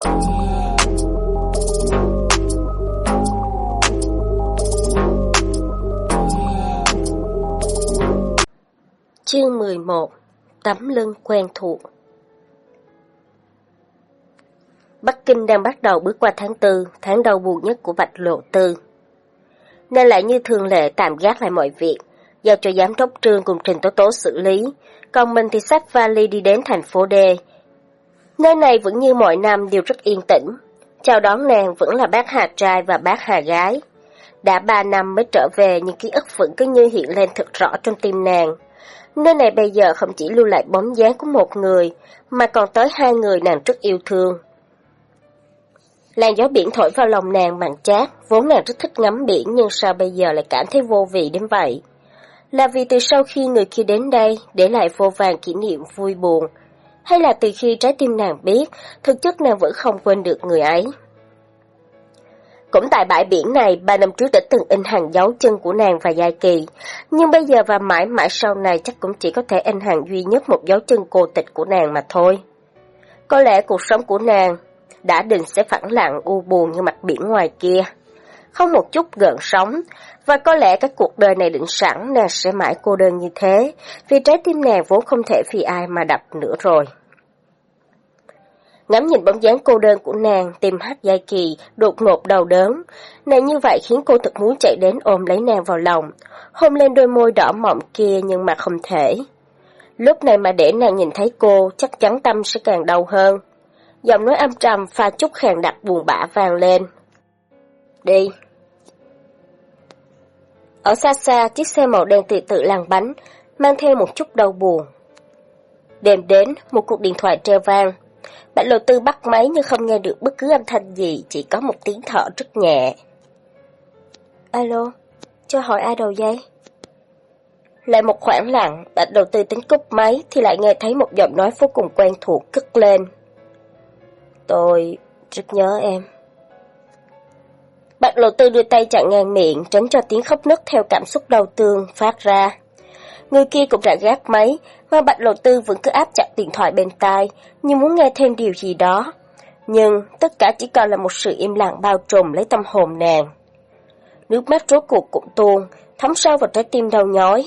Chương 11 Tấm lưng quen thuộc Bắc Kinh đang bắt đầu bước qua tháng tư, tháng đầu buồn nhất của Bạch Lộ Tư. Nên lại như thường lệ tạm gác lại mọi việc, giao cho giám đốc trương cùng Trình Tố Tố xử lý, còn mình thì xách vali đi đến thành phố D. Nơi này vẫn như mọi năm đều rất yên tĩnh, chào đón nàng vẫn là bác Hà trai và bác Hà gái. Đã ba năm mới trở về nhưng ký ức vẫn cứ như hiện lên thật rõ trong tim nàng. Nơi này bây giờ không chỉ lưu lại bóng dáng của một người, mà còn tới hai người nàng rất yêu thương. Làn gió biển thổi vào lòng nàng bằng chát, vốn nàng rất thích ngắm biển nhưng sao bây giờ lại cảm thấy vô vị đến vậy? Là vì từ sau khi người kia đến đây, để lại vô vàng kỷ niệm vui buồn, hay là từ khi trái tim nàng biết, thực chất nàng vẫn không quên được người ấy. Cũng tại bãi biển này, ba năm trước đã từng in hàng dấu chân của nàng và Giai Kỳ, nhưng bây giờ và mãi mãi sau này chắc cũng chỉ có thể in hàng duy nhất một dấu chân cô tịch của nàng mà thôi. Có lẽ cuộc sống của nàng đã định sẽ phẳng lặng u buồn như mặt biển ngoài kia. Không một chút gợn sóng, và có lẽ cái cuộc đời này định sẵn nàng sẽ mãi cô đơn như thế, vì trái tim nàng vốn không thể vì ai mà đập nữa rồi. Ngắm nhìn bóng dáng cô đơn của nàng, tìm hát dai kỳ, đột ngột đầu đớn. Nàng như vậy khiến cô thật muốn chạy đến ôm lấy nàng vào lòng, hôn lên đôi môi đỏ mọng kia nhưng mà không thể. Lúc này mà để nàng nhìn thấy cô, chắc chắn tâm sẽ càng đau hơn. Giọng nói âm trầm pha chút khàn đặc buồn bã vang lên. Đi. Ở xa xa, chiếc xe màu đen tự tự lăn bánh, mang theo một chút đau buồn. Đêm đến, một cuộc điện thoại treo vang. Bạch lộ tư bắt máy nhưng không nghe được bất cứ âm thanh gì, chỉ có một tiếng thở rất nhẹ. Alo, cho hỏi ai đầu dây? Lại một khoảng lặng, bạch đầu tư tính cúp máy thì lại nghe thấy một giọng nói vô cùng quen thuộc cất lên. Tôi rất nhớ em. Bạch lộ tư đưa tay chặn ngang miệng, tránh cho tiếng khóc nức theo cảm xúc đau thương phát ra. Người kia cũng đã gác máy, mà bạch lộ tư vẫn cứ áp chặt điện thoại bên tai, như muốn nghe thêm điều gì đó. Nhưng tất cả chỉ còn là một sự im lặng bao trùm lấy tâm hồn nàng. Nước mắt rốt cuộc cũng tuôn, thấm sâu vào trái tim đau nhói.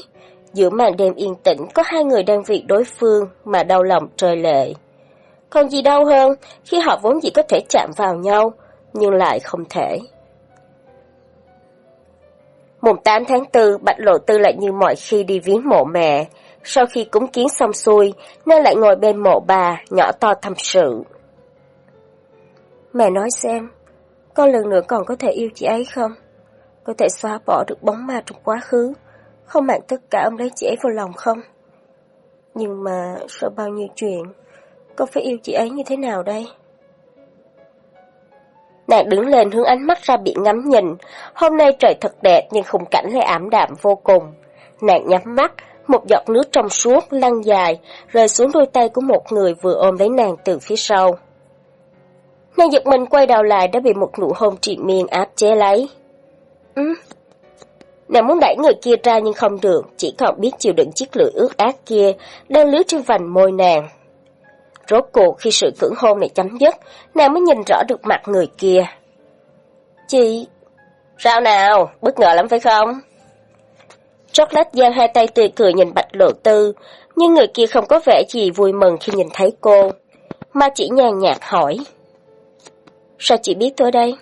Giữa màn đêm yên tĩnh có hai người đang vì đối phương mà đau lòng trời lệ. Còn gì đau hơn khi họ vốn chỉ có thể chạm vào nhau, nhưng lại không thể. Mùng 8 tháng 4, Bạch Lộ Tư lại như mọi khi đi viếng mộ mẹ. Sau khi cúng kiến xong xuôi, nên lại ngồi bên mộ bà, nhỏ to thâm sự. Mẹ nói xem, con lần nữa còn có thể yêu chị ấy không? Có thể xóa bỏ được bóng ma trong quá khứ, không mạng tất cả ông lấy chị ấy vào lòng không? Nhưng mà sợ bao nhiêu chuyện, con phải yêu chị ấy như thế nào đây? Nàng đứng lên hướng ánh mắt ra biển ngắm nhìn. Hôm nay trời thật đẹp nhưng khung cảnh lại ảm đạm vô cùng. Nàng nhắm mắt, một giọt nước trong suốt lăn dài, rơi xuống đôi tay của một người vừa ôm lấy nàng từ phía sau. Nàng giật mình quay đầu lại đã bị một nụ hôn trị miên áp chế lấy. Ừ. Nàng muốn đẩy người kia ra nhưng không được, chỉ còn biết chịu đựng chiếc lưỡi ướt ác kia đang lướt trên vành môi nàng. Rốt cuộc khi sự cưỡng hôn này chấm dứt, nàng mới nhìn rõ được mặt người kia. Chị... Sao nào? Bất ngờ lắm phải không? Chocolate giang hai tay tươi cười nhìn bạch lộ tư, nhưng người kia không có vẻ gì vui mừng khi nhìn thấy cô, mà chỉ nhàn nhạt hỏi. Sao chị biết tôi đây?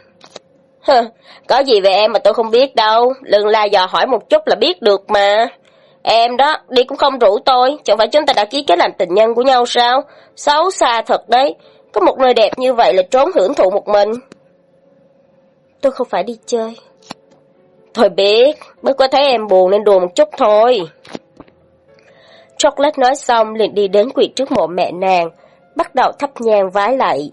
Hừ, có gì về em mà tôi không biết đâu, lần la dò hỏi một chút là biết được mà. Em đó, đi cũng không rủ tôi, chẳng phải chúng ta đã ký kết làm tình nhân của nhau sao? Xấu xa thật đấy, có một nơi đẹp như vậy là trốn hưởng thụ một mình. Tôi không phải đi chơi. Thôi biết, mới có thấy em buồn nên đùa một chút thôi. Chocolate nói xong liền đi đến quỳ trước mộ mẹ nàng, bắt đầu thắp nhang vái lại.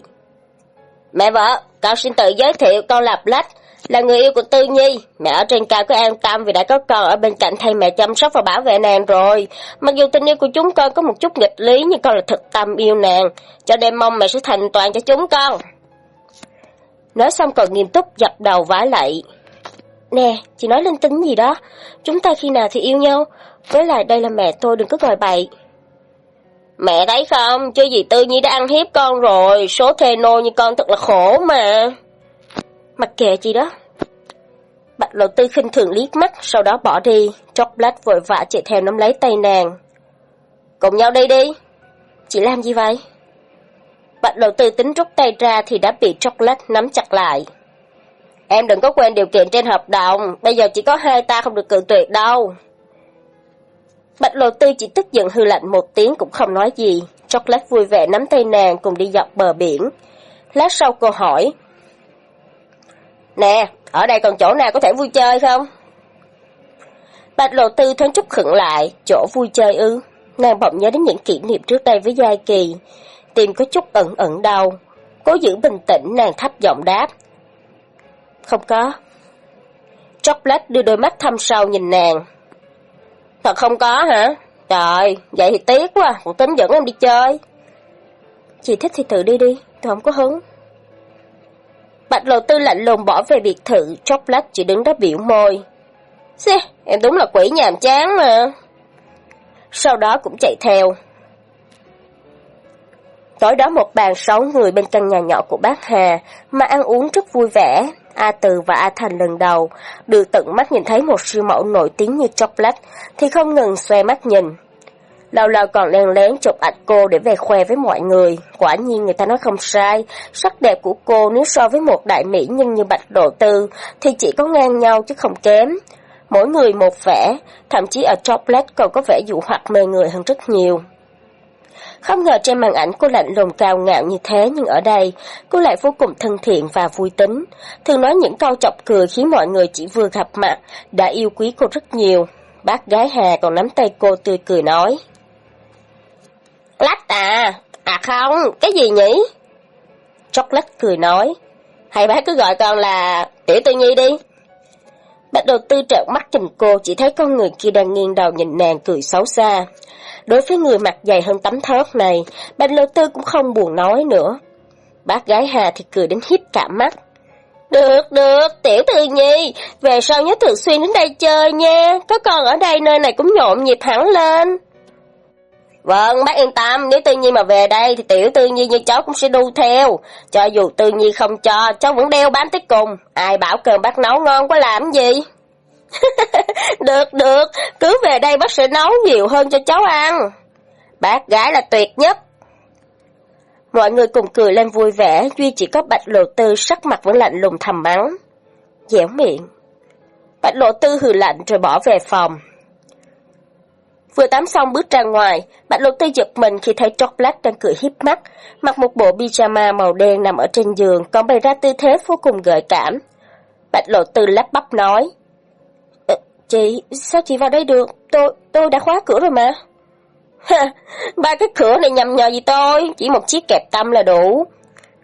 Mẹ vợ, con xin tự giới thiệu con Lạp Lách, là người yêu của Tư Nhi, mẹ ở trên cao cứ an tâm vì đã có con ở bên cạnh thay mẹ chăm sóc và bảo vệ nàng rồi. Mặc dù tình yêu của chúng con có một chút nghịch lý nhưng con là thật tâm yêu nàng, cho nên mong mẹ sẽ thành toàn cho chúng con. Nói xong còn nghiêm túc dập đầu vái lại. Nè, chị nói linh tính gì đó, chúng ta khi nào thì yêu nhau, với lại đây là mẹ tôi đừng có gọi bậy. Mẹ thấy không, chứ gì Tư Nhi đã ăn hiếp con rồi, số thê nô như con thật là khổ mà. Mặc kệ gì đó. Bạch lộ tư khinh thường liếc mắt, sau đó bỏ đi, chốc lát vội vã chạy theo nắm lấy tay nàng. Cùng nhau đi đi. Chị làm gì vậy? Bạch lộ tư tính rút tay ra thì đã bị chocolate nắm chặt lại. Em đừng có quên điều kiện trên hợp đồng, bây giờ chỉ có hai ta không được cự tuyệt đâu. Bạch lộ tư chỉ tức giận hư lạnh một tiếng cũng không nói gì. Chocolate vui vẻ nắm tay nàng cùng đi dọc bờ biển. Lát sau cô hỏi. Nè, ở đây còn chỗ nào có thể vui chơi không? Bạch lộ tư thoáng chút khựng lại, chỗ vui chơi ư. Nàng bỗng nhớ đến những kỷ niệm trước đây với Giai Kỳ. tìm có chút ẩn ẩn đau. Cố giữ bình tĩnh nàng thấp giọng đáp. Không có. Chocolate đưa đôi mắt thăm sâu nhìn nàng. Thật không có hả? Trời, vậy thì tiếc quá, còn tính dẫn em đi chơi. Chị thích thì tự đi đi, tôi không có hứng. Bạch lộ tư lạnh lùng bỏ về biệt thự, chốc lách chỉ đứng đó biểu môi. Xê, em đúng là quỷ nhàm chán mà. Sau đó cũng chạy theo. Tối đó một bàn sáu người bên căn nhà nhỏ của bác Hà, mà ăn uống rất vui vẻ. A Từ và A Thành lần đầu được tận mắt nhìn thấy một siêu mẫu nổi tiếng như chocolate thì không ngừng xoe mắt nhìn. Lâu lâu còn len lén chụp ảnh cô để về khoe với mọi người. Quả nhiên người ta nói không sai, sắc đẹp của cô nếu so với một đại mỹ nhân như Bạch Độ Tư thì chỉ có ngang nhau chứ không kém. Mỗi người một vẻ, thậm chí ở chocolate còn có vẻ dụ hoặc mê người hơn rất nhiều. Không ngờ trên màn ảnh cô lạnh lùng cao ngạo như thế nhưng ở đây, cô lại vô cùng thân thiện và vui tính. Thường nói những câu chọc cười khiến mọi người chỉ vừa gặp mặt, đã yêu quý cô rất nhiều. Bác gái Hà còn nắm tay cô tươi cười nói. Lách à, à không, cái gì nhỉ? Chocolate cười nói. Hay bác cứ gọi con là Tiểu Tư Nhi đi. Bạch đầu tư trợn mắt nhìn cô, chỉ thấy con người kia đang nghiêng đầu nhìn nàng cười xấu xa. Đối với người mặt dày hơn tấm thớt này, Bạch đầu Tư cũng không buồn nói nữa. Bác gái Hà thì cười đến hiếp cả mắt. Được, được, tiểu tư nhi, về sau nhớ thường xuyên đến đây chơi nha, có con ở đây nơi này cũng nhộn nhịp hẳn lên. Vâng, bác yên tâm, nếu Tư Nhi mà về đây thì tiểu Tư Nhi như cháu cũng sẽ đu theo. Cho dù Tư Nhi không cho, cháu vẫn đeo bám tới cùng. Ai bảo cơm bác nấu ngon quá làm gì? được, được, cứ về đây bác sẽ nấu nhiều hơn cho cháu ăn. Bác gái là tuyệt nhất. Mọi người cùng cười lên vui vẻ, duy chỉ có bạch lộ tư sắc mặt vẫn lạnh lùng thầm mắng. Dẻo miệng. Bạch lộ tư hừ lạnh rồi bỏ về phòng. Vừa tắm xong bước ra ngoài, Bạch Lục Tư giật mình khi thấy Chocolate đang cười hiếp mắt, mặc một bộ pyjama màu đen nằm ở trên giường, còn bày ra tư thế vô cùng gợi cảm. Bạch Lục Tư lắp bắp nói, ờ, Chị, sao chị vào đây được? Tôi, tôi đã khóa cửa rồi mà. Ba cái cửa này nhầm nhờ gì tôi, chỉ một chiếc kẹp tâm là đủ.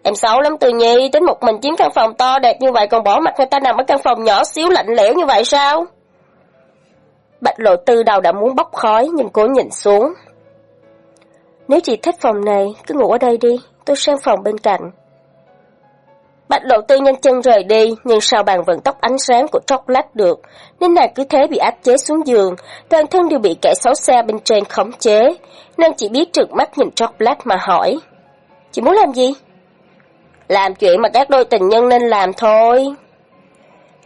Em xấu lắm Từ Nhi, tính một mình chiếm căn phòng to đẹp như vậy còn bỏ mặt người ta nằm ở căn phòng nhỏ xíu lạnh lẽo như vậy sao? Bạch lộ tư đầu đã muốn bốc khói nhưng cố nhìn xuống. Nếu chị thích phòng này, cứ ngủ ở đây đi, tôi sang phòng bên cạnh. Bạch lộ tư nhanh chân rời đi, nhưng sao bàn vận tóc ánh sáng của chocolate được, nên nàng cứ thế bị áp chế xuống giường, toàn thân đều bị kẻ xấu xa bên trên khống chế. Nàng chỉ biết trượt mắt nhìn chocolate mà hỏi. Chị muốn làm gì? Làm chuyện mà các đôi tình nhân nên làm thôi.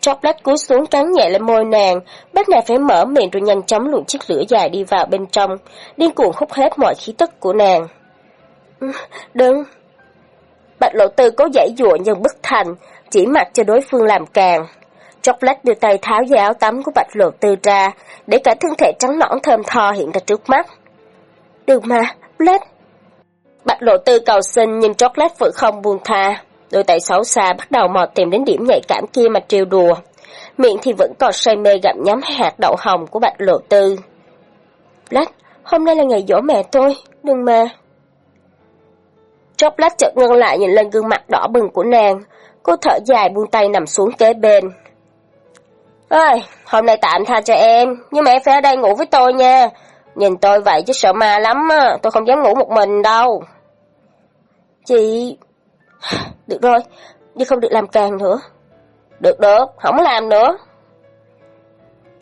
Chocolate cúi xuống cắn nhẹ lên môi nàng, bắt nàng phải mở miệng rồi nhanh chóng luồn chiếc lửa dài đi vào bên trong, điên cuồng hút hết mọi khí tức của nàng. Ừ, đừng. Bạch lộ tư cố giải dụa nhưng bất thành, chỉ mặc cho đối phương làm càng. Chocolate đưa tay tháo dây áo tắm của bạch lộ tư ra, để cả thân thể trắng nõn thơm tho hiện ra trước mắt. Đừng mà, Blade. Bạch lộ tư cầu xin nhưng Chocolate vẫn không buông tha. Đôi tay xấu xa bắt đầu mò tìm đến điểm nhạy cảm kia mà trêu đùa. Miệng thì vẫn còn say mê gặm nhắm hạt đậu hồng của bạch lộ tư. Lách, hôm nay là ngày dỗ mẹ tôi, đừng mà. Chốc lách chợt ngưng lại nhìn lên gương mặt đỏ bừng của nàng. Cô thở dài buông tay nằm xuống kế bên. Ơi, hôm nay tạm tha cho em, nhưng mẹ phải ở đây ngủ với tôi nha. Nhìn tôi vậy chứ sợ ma lắm tôi không dám ngủ một mình đâu. Chị... Được rồi, nhưng không được làm càng nữa. Được được, không làm nữa.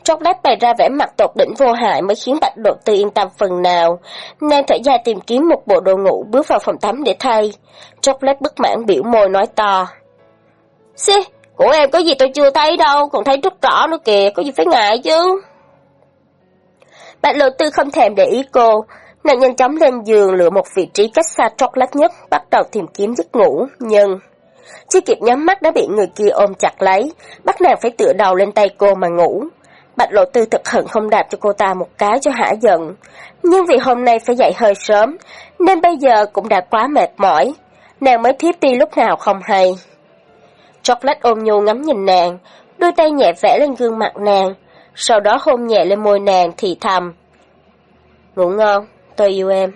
Chocolate bày ra vẻ mặt tột đỉnh vô hại mới khiến Bạch Đột Tư yên tâm phần nào. nên thở dài tìm kiếm một bộ đồ ngủ bước vào phòng tắm để thay. chót lát bức mãn biểu môi nói to. Xì, của em có gì tôi chưa thấy đâu, còn thấy rất rõ nữa kìa, có gì phải ngại chứ. Bạch Lộ Tư không thèm để ý cô, nàng nhanh chóng lên giường lựa một vị trí cách xa chocolate nhất, bắt đầu tìm kiếm giấc ngủ, nhưng... Chưa kịp nhắm mắt đã bị người kia ôm chặt lấy, bắt nàng phải tựa đầu lên tay cô mà ngủ. Bạch Lộ Tư thực hận không đạp cho cô ta một cái cho hả giận. Nhưng vì hôm nay phải dậy hơi sớm, nên bây giờ cũng đã quá mệt mỏi. Nàng mới thiếp đi lúc nào không hay. Chocolate ôm nhu ngắm nhìn nàng, đôi tay nhẹ vẽ lên gương mặt nàng, sau đó hôn nhẹ lên môi nàng thì thầm. Ngủ ngon, tôi yêu em.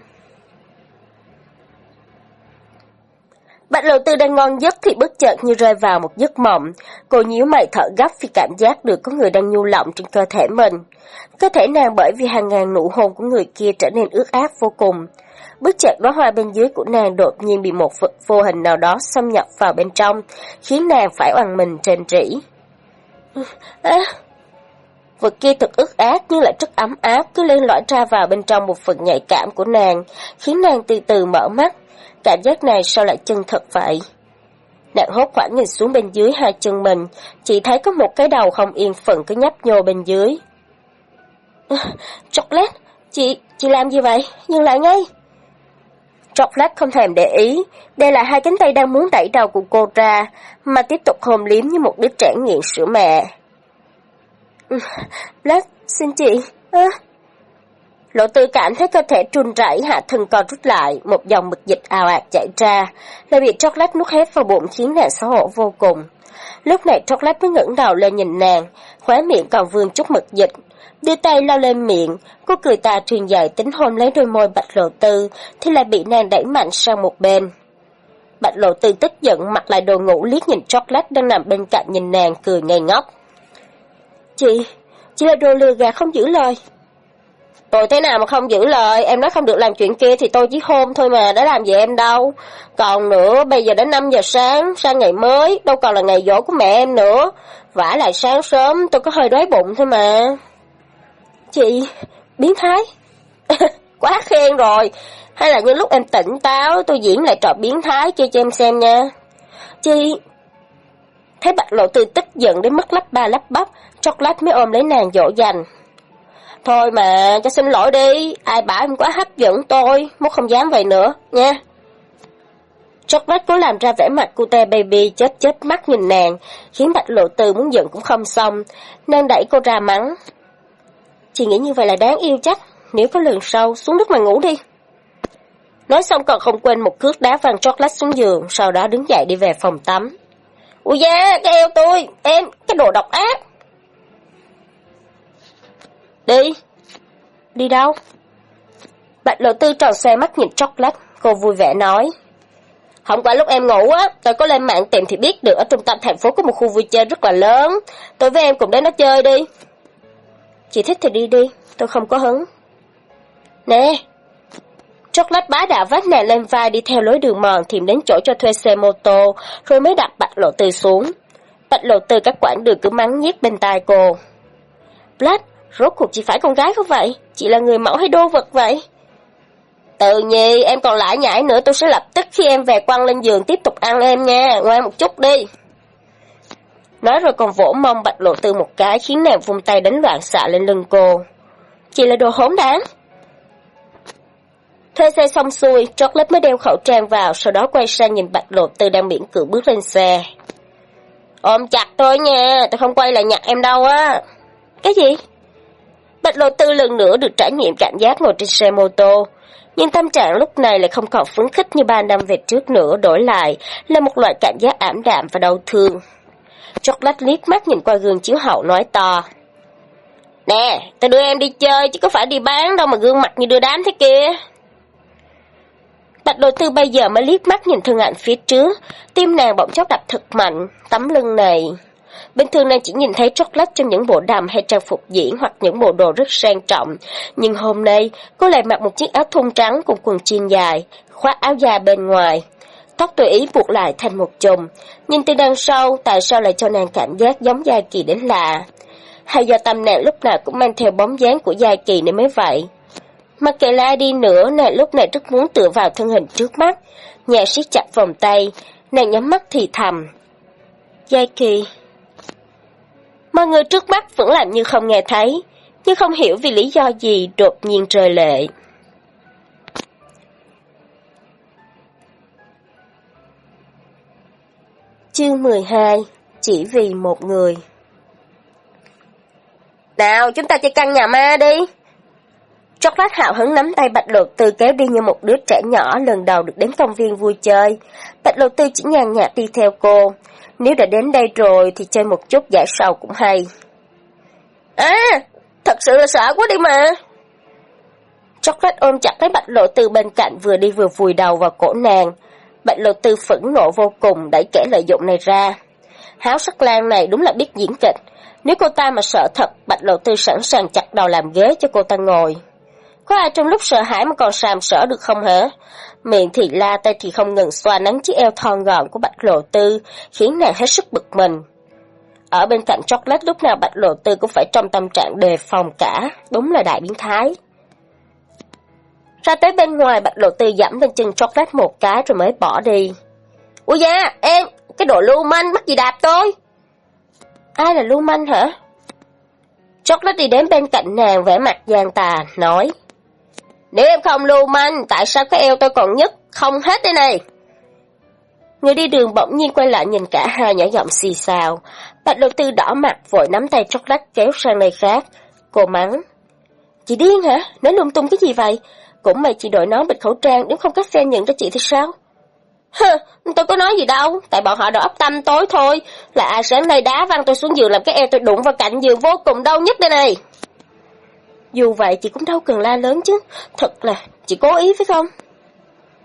Bạch lộ tư đang ngon giấc thì bất chợt như rơi vào một giấc mộng. Cô nhíu mày thở gấp vì cảm giác được có người đang nhu lọng trên cơ thể mình. Cơ thể nàng bởi vì hàng ngàn nụ hôn của người kia trở nên ướt át vô cùng. Bất chợt đóa hoa bên dưới của nàng đột nhiên bị một vật vô hình nào đó xâm nhập vào bên trong, khiến nàng phải oằn mình trên rỉ. À, vật kia thật ướt át nhưng lại rất ấm áp cứ lên lõi ra vào bên trong một phần nhạy cảm của nàng, khiến nàng từ từ mở mắt. Cảm giác này sao lại chân thật vậy? Nàng hốt khoảng nhìn xuống bên dưới hai chân mình, chỉ thấy có một cái đầu không yên phận cứ nhấp nhô bên dưới. À, chocolate, chị, chị làm gì vậy? Dừng lại ngay. Chocolate không thèm để ý, đây là hai cánh tay đang muốn đẩy đầu của cô ra, mà tiếp tục hôn liếm như một đứa trẻ nghiện sữa mẹ. Ừ, Black, xin chị. À. Lộ tư cảm thấy cơ thể trùn rẩy hạ thân co rút lại, một dòng mực dịch ào ạt chảy ra, lại bị chocolate nuốt hết vào bụng khiến nàng xấu hổ vô cùng. Lúc này chocolate mới ngẩng đầu lên nhìn nàng, khóe miệng còn vương chút mực dịch. Đưa tay lau lên miệng, cô cười tà truyền dài tính hôn lấy đôi môi bạch lộ tư, thì lại bị nàng đẩy mạnh sang một bên. Bạch lộ tư tức giận mặc lại đồ ngủ liếc nhìn chocolate đang nằm bên cạnh nhìn nàng cười ngây ngốc. Chị, chị là đồ lừa gạt không giữ lời. Tôi thế nào mà không giữ lời, em nói không được làm chuyện kia thì tôi chỉ hôn thôi mà, đã làm gì em đâu. Còn nữa, bây giờ đến 5 giờ sáng, sang ngày mới, đâu còn là ngày dỗ của mẹ em nữa. vả lại sáng sớm, tôi có hơi đói bụng thôi mà. Chị, biến thái. Quá khen rồi. Hay là những lúc em tỉnh táo, tôi diễn lại trò biến thái chơi cho em xem nha. Chị... Thấy bạch lộ tư tức giận đến mất lắp ba lắp bắp, chocolate mới ôm lấy nàng dỗ dành. Thôi mà, cho xin lỗi đi, ai bảo em quá hấp dẫn tôi, muốn không dám vậy nữa, nha. Chocolate cố làm ra vẻ mặt cute baby chết chết mắt nhìn nàng, khiến bạch lộ tư muốn giận cũng không xong, nên đẩy cô ra mắng. Chị nghĩ như vậy là đáng yêu chắc, nếu có lần sau, xuống nước mà ngủ đi. Nói xong còn không quên một cước đá văng chocolate xuống giường, sau đó đứng dậy đi về phòng tắm. Ui da, cái eo tôi, em, cái đồ độc ác. Đi. Đi đâu? Bạch lộ tư tròn xe mắt nhìn chocolate, cô vui vẻ nói. Hôm qua lúc em ngủ á, tôi có lên mạng tìm thì biết được ở trung tâm thành phố có một khu vui chơi rất là lớn. Tôi với em cùng đến đó chơi đi. Chị thích thì đi đi, tôi không có hứng. Nè! Chocolate bá đạo vác nàng lên vai đi theo lối đường mòn tìm đến chỗ cho thuê xe mô tô, rồi mới đặt bạch lộ từ xuống. Bạch lộ từ các quãng đường cứ mắng nhiếc bên tai cô. Black, rốt cuộc chị phải con gái không vậy? Chị là người mẫu hay đô vật vậy? Tự nhi, em còn lại nhảy nữa tôi sẽ lập tức khi em về quăng lên giường tiếp tục ăn em nha, ngoan một chút đi. Nói rồi còn vỗ mông bạch lộ từ một cái khiến nàng vung tay đánh loạn xạ lên lưng cô. Chị là đồ hỗn đáng. Thuê xe xong xuôi, Chocolate mới đeo khẩu trang vào, sau đó quay sang nhìn bạch lộ tư đang miễn cử bước lên xe. Ôm chặt tôi nha, tôi không quay lại nhặt em đâu á. Cái gì? Bạch lộ tư lần nữa được trải nghiệm cảm giác ngồi trên xe mô tô. Nhưng tâm trạng lúc này lại không còn phấn khích như ba năm về trước nữa, đổi lại là một loại cảm giác ảm đạm và đau thương. Chocolate liếc mắt nhìn qua gương chiếu hậu nói to. Nè, tôi đưa em đi chơi chứ có phải đi bán đâu mà gương mặt như đưa đám thế kia. Bạch đồ tư bây giờ mới liếc mắt nhìn thương ảnh phía trước, tim nàng bỗng chốc đập thật mạnh, tấm lưng này. Bình thường nàng chỉ nhìn thấy chocolate trong những bộ đầm hay trang phục diễn hoặc những bộ đồ rất sang trọng, nhưng hôm nay cô lại mặc một chiếc áo thun trắng cùng quần jean dài, khoác áo da bên ngoài tóc tùy ý buộc lại thành một chùm. Nhìn từ đằng sau, tại sao lại cho nàng cảm giác giống Gia Kỳ đến lạ? hay do tâm nàng lúc nào cũng mang theo bóng dáng của gia Kỳ nên mới vậy. Mặc kệ là đi nữa, nàng lúc này rất muốn tựa vào thân hình trước mắt, nhà siết chặt vòng tay, nàng nhắm mắt thì thầm. Giai Kỳ... Mọi người trước mắt vẫn làm như không nghe thấy, nhưng không hiểu vì lý do gì đột nhiên rơi lệ. Chương 12 Chỉ vì một người Nào, chúng ta chơi căn nhà ma đi. Chocolate hào hứng nắm tay Bạch Lộ Tư kéo đi như một đứa trẻ nhỏ lần đầu được đến công viên vui chơi. Bạch Lộ Tư chỉ nhàn nhạt đi theo cô. Nếu đã đến đây rồi thì chơi một chút giải sầu cũng hay. À, thật sự là sợ quá đi mà. Chocolate ôm chặt lấy Bạch Lộ Tư bên cạnh vừa đi vừa vùi đầu vào cổ nàng. Bạch Lộ Tư phẫn nộ vô cùng đẩy kẻ lợi dụng này ra. Háo sắc lan này đúng là biết diễn kịch. Nếu cô ta mà sợ thật, Bạch Lộ Tư sẵn sàng chặt đầu làm ghế cho cô ta ngồi. Có ai trong lúc sợ hãi mà còn sàm sỡ được không hả? Miệng thì la tay thì không ngừng xoa nắng chiếc eo thon gọn của Bạch Lộ Tư, khiến nàng hết sức bực mình. Ở bên cạnh chocolate lúc nào Bạch Lộ Tư cũng phải trong tâm trạng đề phòng cả, đúng là đại biến thái. Ra tới bên ngoài Bạch Lộ Tư giảm lên chân chocolate một cái rồi mới bỏ đi. Ui da, em, cái đồ lưu manh bắt gì đạp tôi? Ai là lưu manh hả? Chocolate đi đến bên cạnh nàng vẻ mặt gian tà, nói. Nếu em không lưu manh, tại sao cái eo tôi còn nhức, không hết đây này? Người đi đường bỗng nhiên quay lại nhìn cả hai nhỏ giọng xì xào. Bạch đầu tư đỏ mặt vội nắm tay chocolate kéo sang nơi khác. Cô mắng. Chị điên hả? Nói lung tung cái gì vậy? Cũng mày chỉ đội nón bịt khẩu trang, nếu không các fan nhận ra chị thì sao? Hừ, tôi có nói gì đâu, tại bọn họ đã ấp tâm tối thôi. Là ai sáng nay đá văng tôi xuống giường làm cái eo tôi đụng vào cạnh giường vô cùng đau nhất đây này. Dù vậy chị cũng đâu cần la lớn chứ, thật là chị cố ý phải không?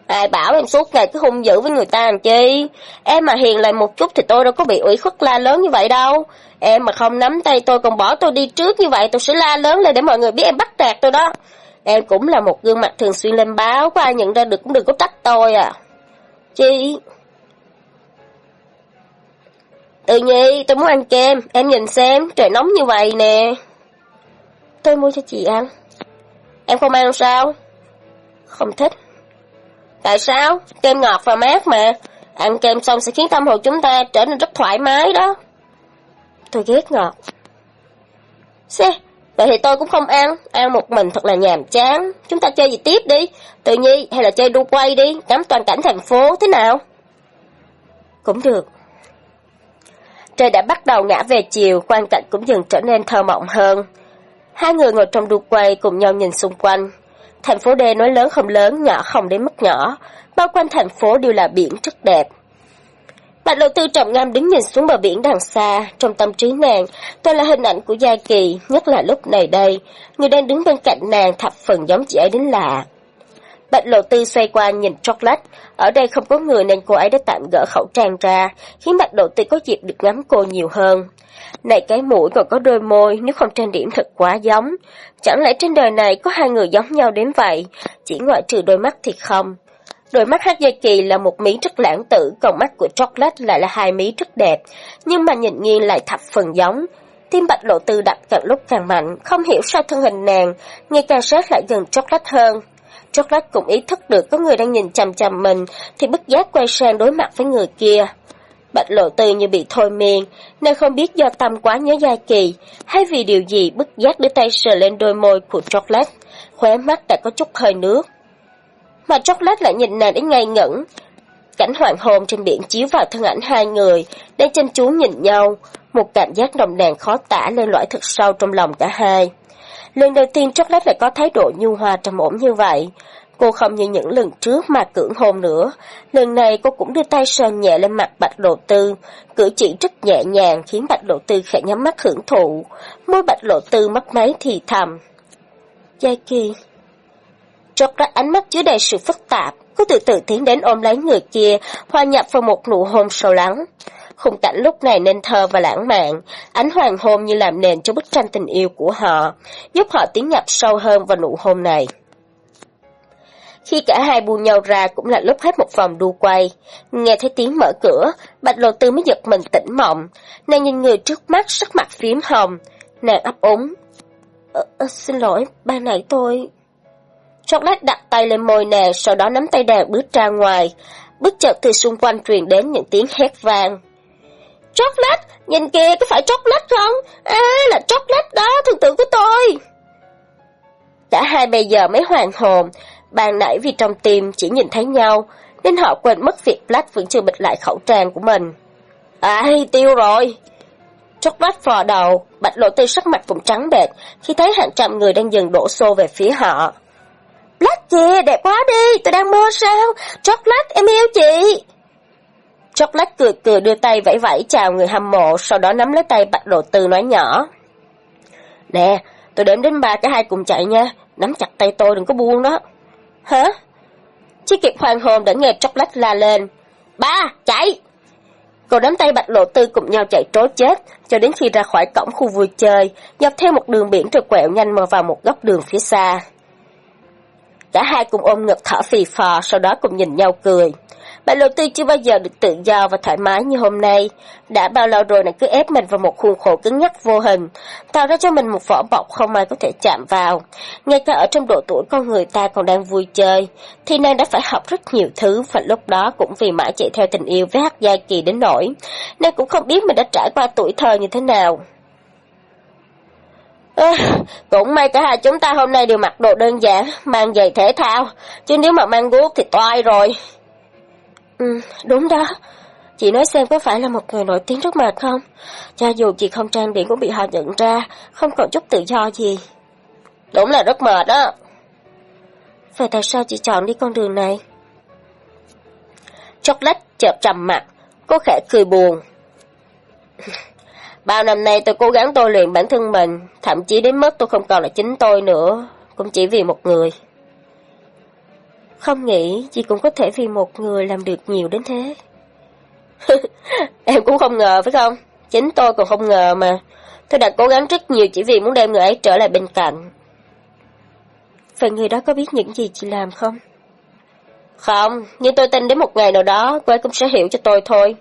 Ai bảo em suốt ngày cứ hung dữ với người ta làm chi? Em mà hiền lại một chút thì tôi đâu có bị ủy khuất la lớn như vậy đâu. Em mà không nắm tay tôi còn bỏ tôi đi trước như vậy tôi sẽ la lớn lên để mọi người biết em bắt nạt tôi đó. Em cũng là một gương mặt thường xuyên lên báo, có ai nhận ra được cũng đừng có trách tôi à. Chị... Tự nhi, tôi muốn ăn kem, em nhìn xem, trời nóng như vậy nè. Tôi mua cho chị ăn. Em không ăn sao? Không thích. Tại sao? Kem ngọt và mát mà. Ăn kem xong sẽ khiến tâm hồn chúng ta trở nên rất thoải mái đó. Tôi ghét ngọt. Xe, vậy thì tôi cũng không ăn. Ăn một mình thật là nhàm chán. Chúng ta chơi gì tiếp đi? Tự nhi hay là chơi đu quay đi, ngắm toàn cảnh thành phố, thế nào? Cũng được. Trời đã bắt đầu ngã về chiều, quan cảnh cũng dần trở nên thơ mộng hơn. Hai người ngồi trong đu quay cùng nhau nhìn xung quanh. Thành phố D nói lớn không lớn, nhỏ không đến mức nhỏ. Bao quanh thành phố đều là biển rất đẹp. Bạch lộ tư trọng ngâm đứng nhìn xuống bờ biển đằng xa, trong tâm trí nàng, toàn là hình ảnh của Gia Kỳ, nhất là lúc này đây, người đang đứng bên cạnh nàng thập phần giống chị ấy đến lạ. Bạch lộ tư xoay qua nhìn chocolate, ở đây không có người nên cô ấy đã tạm gỡ khẩu trang ra, khiến bạch lộ tư có dịp được ngắm cô nhiều hơn. Này cái mũi còn có đôi môi, nếu không trang điểm thật quá giống. Chẳng lẽ trên đời này có hai người giống nhau đến vậy, chỉ ngoại trừ đôi mắt thì không. Đôi mắt Hát Gia Kỳ là một mí rất lãng tử, còn mắt của Chocolate lại là hai mí rất đẹp, nhưng mà nhìn nghiêng lại thập phần giống. Tim bạch lộ tư đập càng lúc càng mạnh, không hiểu sao thân hình nàng, ngày càng sát lại gần Chocolate hơn. Chocolate cũng ý thức được có người đang nhìn chằm chằm mình, thì bất giác quay sang đối mặt với người kia. Bạch lộ tư như bị thôi miên, nên không biết do tâm quá nhớ Gia Kỳ, hay vì điều gì bất giác đưa tay sờ lên đôi môi của Chocolate, khóe mắt đã có chút hơi nước. Mà Chocolate lại nhìn nàng đến ngây ngẩn. Cảnh hoàng hôn trên biển chiếu vào thân ảnh hai người, đang chăm chú nhìn nhau, một cảm giác nồng nàn khó tả lên lõi thật sâu trong lòng cả hai. Lần đầu tiên Chocolate lại có thái độ nhu hòa trầm ổn như vậy, Cô không như những lần trước mà cưỡng hôn nữa. Lần này cô cũng đưa tay sờ nhẹ lên mặt Bạch Lộ Tư, cử chỉ rất nhẹ nhàng khiến Bạch Lộ Tư khẽ nhắm mắt hưởng thụ. Môi Bạch Lộ Tư mất máy thì thầm. Giai Kỳ. trót ra ánh mắt chứa đầy sự phức tạp, cô từ từ tiến đến ôm lấy người kia, hòa nhập vào một nụ hôn sâu lắng. Khung cảnh lúc này nên thơ và lãng mạn, ánh hoàng hôn như làm nền cho bức tranh tình yêu của họ, giúp họ tiến nhập sâu hơn vào nụ hôn này. Khi cả hai buông nhau ra cũng là lúc hết một vòng đu quay. Nghe thấy tiếng mở cửa, Bạch Lộ Tư mới giật mình tỉnh mộng. Nàng nhìn người trước mắt sắc mặt phím hồng. Nàng ấp úng. Ờ, ờ, xin lỗi, ban nãy tôi... Chocolate đặt tay lên môi nàng, sau đó nắm tay nàng bước ra ngoài. Bất chợt từ xung quanh truyền đến những tiếng hét vang. Chocolate, nhìn kìa, có phải chocolate không? À, là chocolate đó, thần tượng của tôi. Cả hai bây giờ mới hoàn hồn, bàn nãy vì trong tim chỉ nhìn thấy nhau, nên họ quên mất việc Black vẫn chưa bịt lại khẩu trang của mình. À, tiêu rồi. Chocolate phò đầu, bạch lộ tư sắc mặt cũng trắng bệch khi thấy hàng trăm người đang dần đổ xô về phía họ. Black kìa, đẹp quá đi, tôi đang mơ sao? Chocolate, em yêu chị. Chocolate cười cười đưa tay vẫy vẫy chào người hâm mộ, sau đó nắm lấy tay bạch lộ tư nói nhỏ. Nè, tôi đếm đến ba cái hai cùng chạy nha, nắm chặt tay tôi đừng có buông đó. Hả? chiếc kiệt hoàng hồn đã nghe chocolate la lên. Ba, chạy! Cô nắm tay bạch lộ tư cùng nhau chạy trối chết, cho đến khi ra khỏi cổng khu vui chơi, dọc theo một đường biển rồi quẹo nhanh mờ vào một góc đường phía xa. Cả hai cùng ôm ngực thở phì phò, sau đó cùng nhìn nhau cười. Bạn đầu Tư chưa bao giờ được tự do và thoải mái như hôm nay. Đã bao lâu rồi nàng cứ ép mình vào một khuôn khổ cứng nhắc vô hình, tạo ra cho mình một vỏ bọc không ai có thể chạm vào. Ngay cả ở trong độ tuổi con người ta còn đang vui chơi, thì nàng đã phải học rất nhiều thứ và lúc đó cũng vì mãi chạy theo tình yêu với hát gia kỳ đến nỗi. Nàng cũng không biết mình đã trải qua tuổi thơ như thế nào. À, cũng may cả hai chúng ta hôm nay đều mặc đồ đơn giản, mang giày thể thao, chứ nếu mà mang guốc thì toai rồi. Ừ, đúng đó. Chị nói xem có phải là một người nổi tiếng rất mệt không? Cho dù chị không trang điểm cũng bị họ nhận ra, không còn chút tự do gì. Đúng là rất mệt đó. Vậy tại sao chị chọn đi con đường này? Chocolate chợp trầm mặt, có khẽ cười buồn. Bao năm nay tôi cố gắng tôi luyện bản thân mình, thậm chí đến mức tôi không còn là chính tôi nữa, cũng chỉ vì một người. Không nghĩ chị cũng có thể vì một người làm được nhiều đến thế. em cũng không ngờ phải không? Chính tôi còn không ngờ mà. Tôi đã cố gắng rất nhiều chỉ vì muốn đem người ấy trở lại bên cạnh. Vậy người đó có biết những gì chị làm không? Không, nhưng tôi tin đến một ngày nào đó cô ấy cũng sẽ hiểu cho tôi thôi.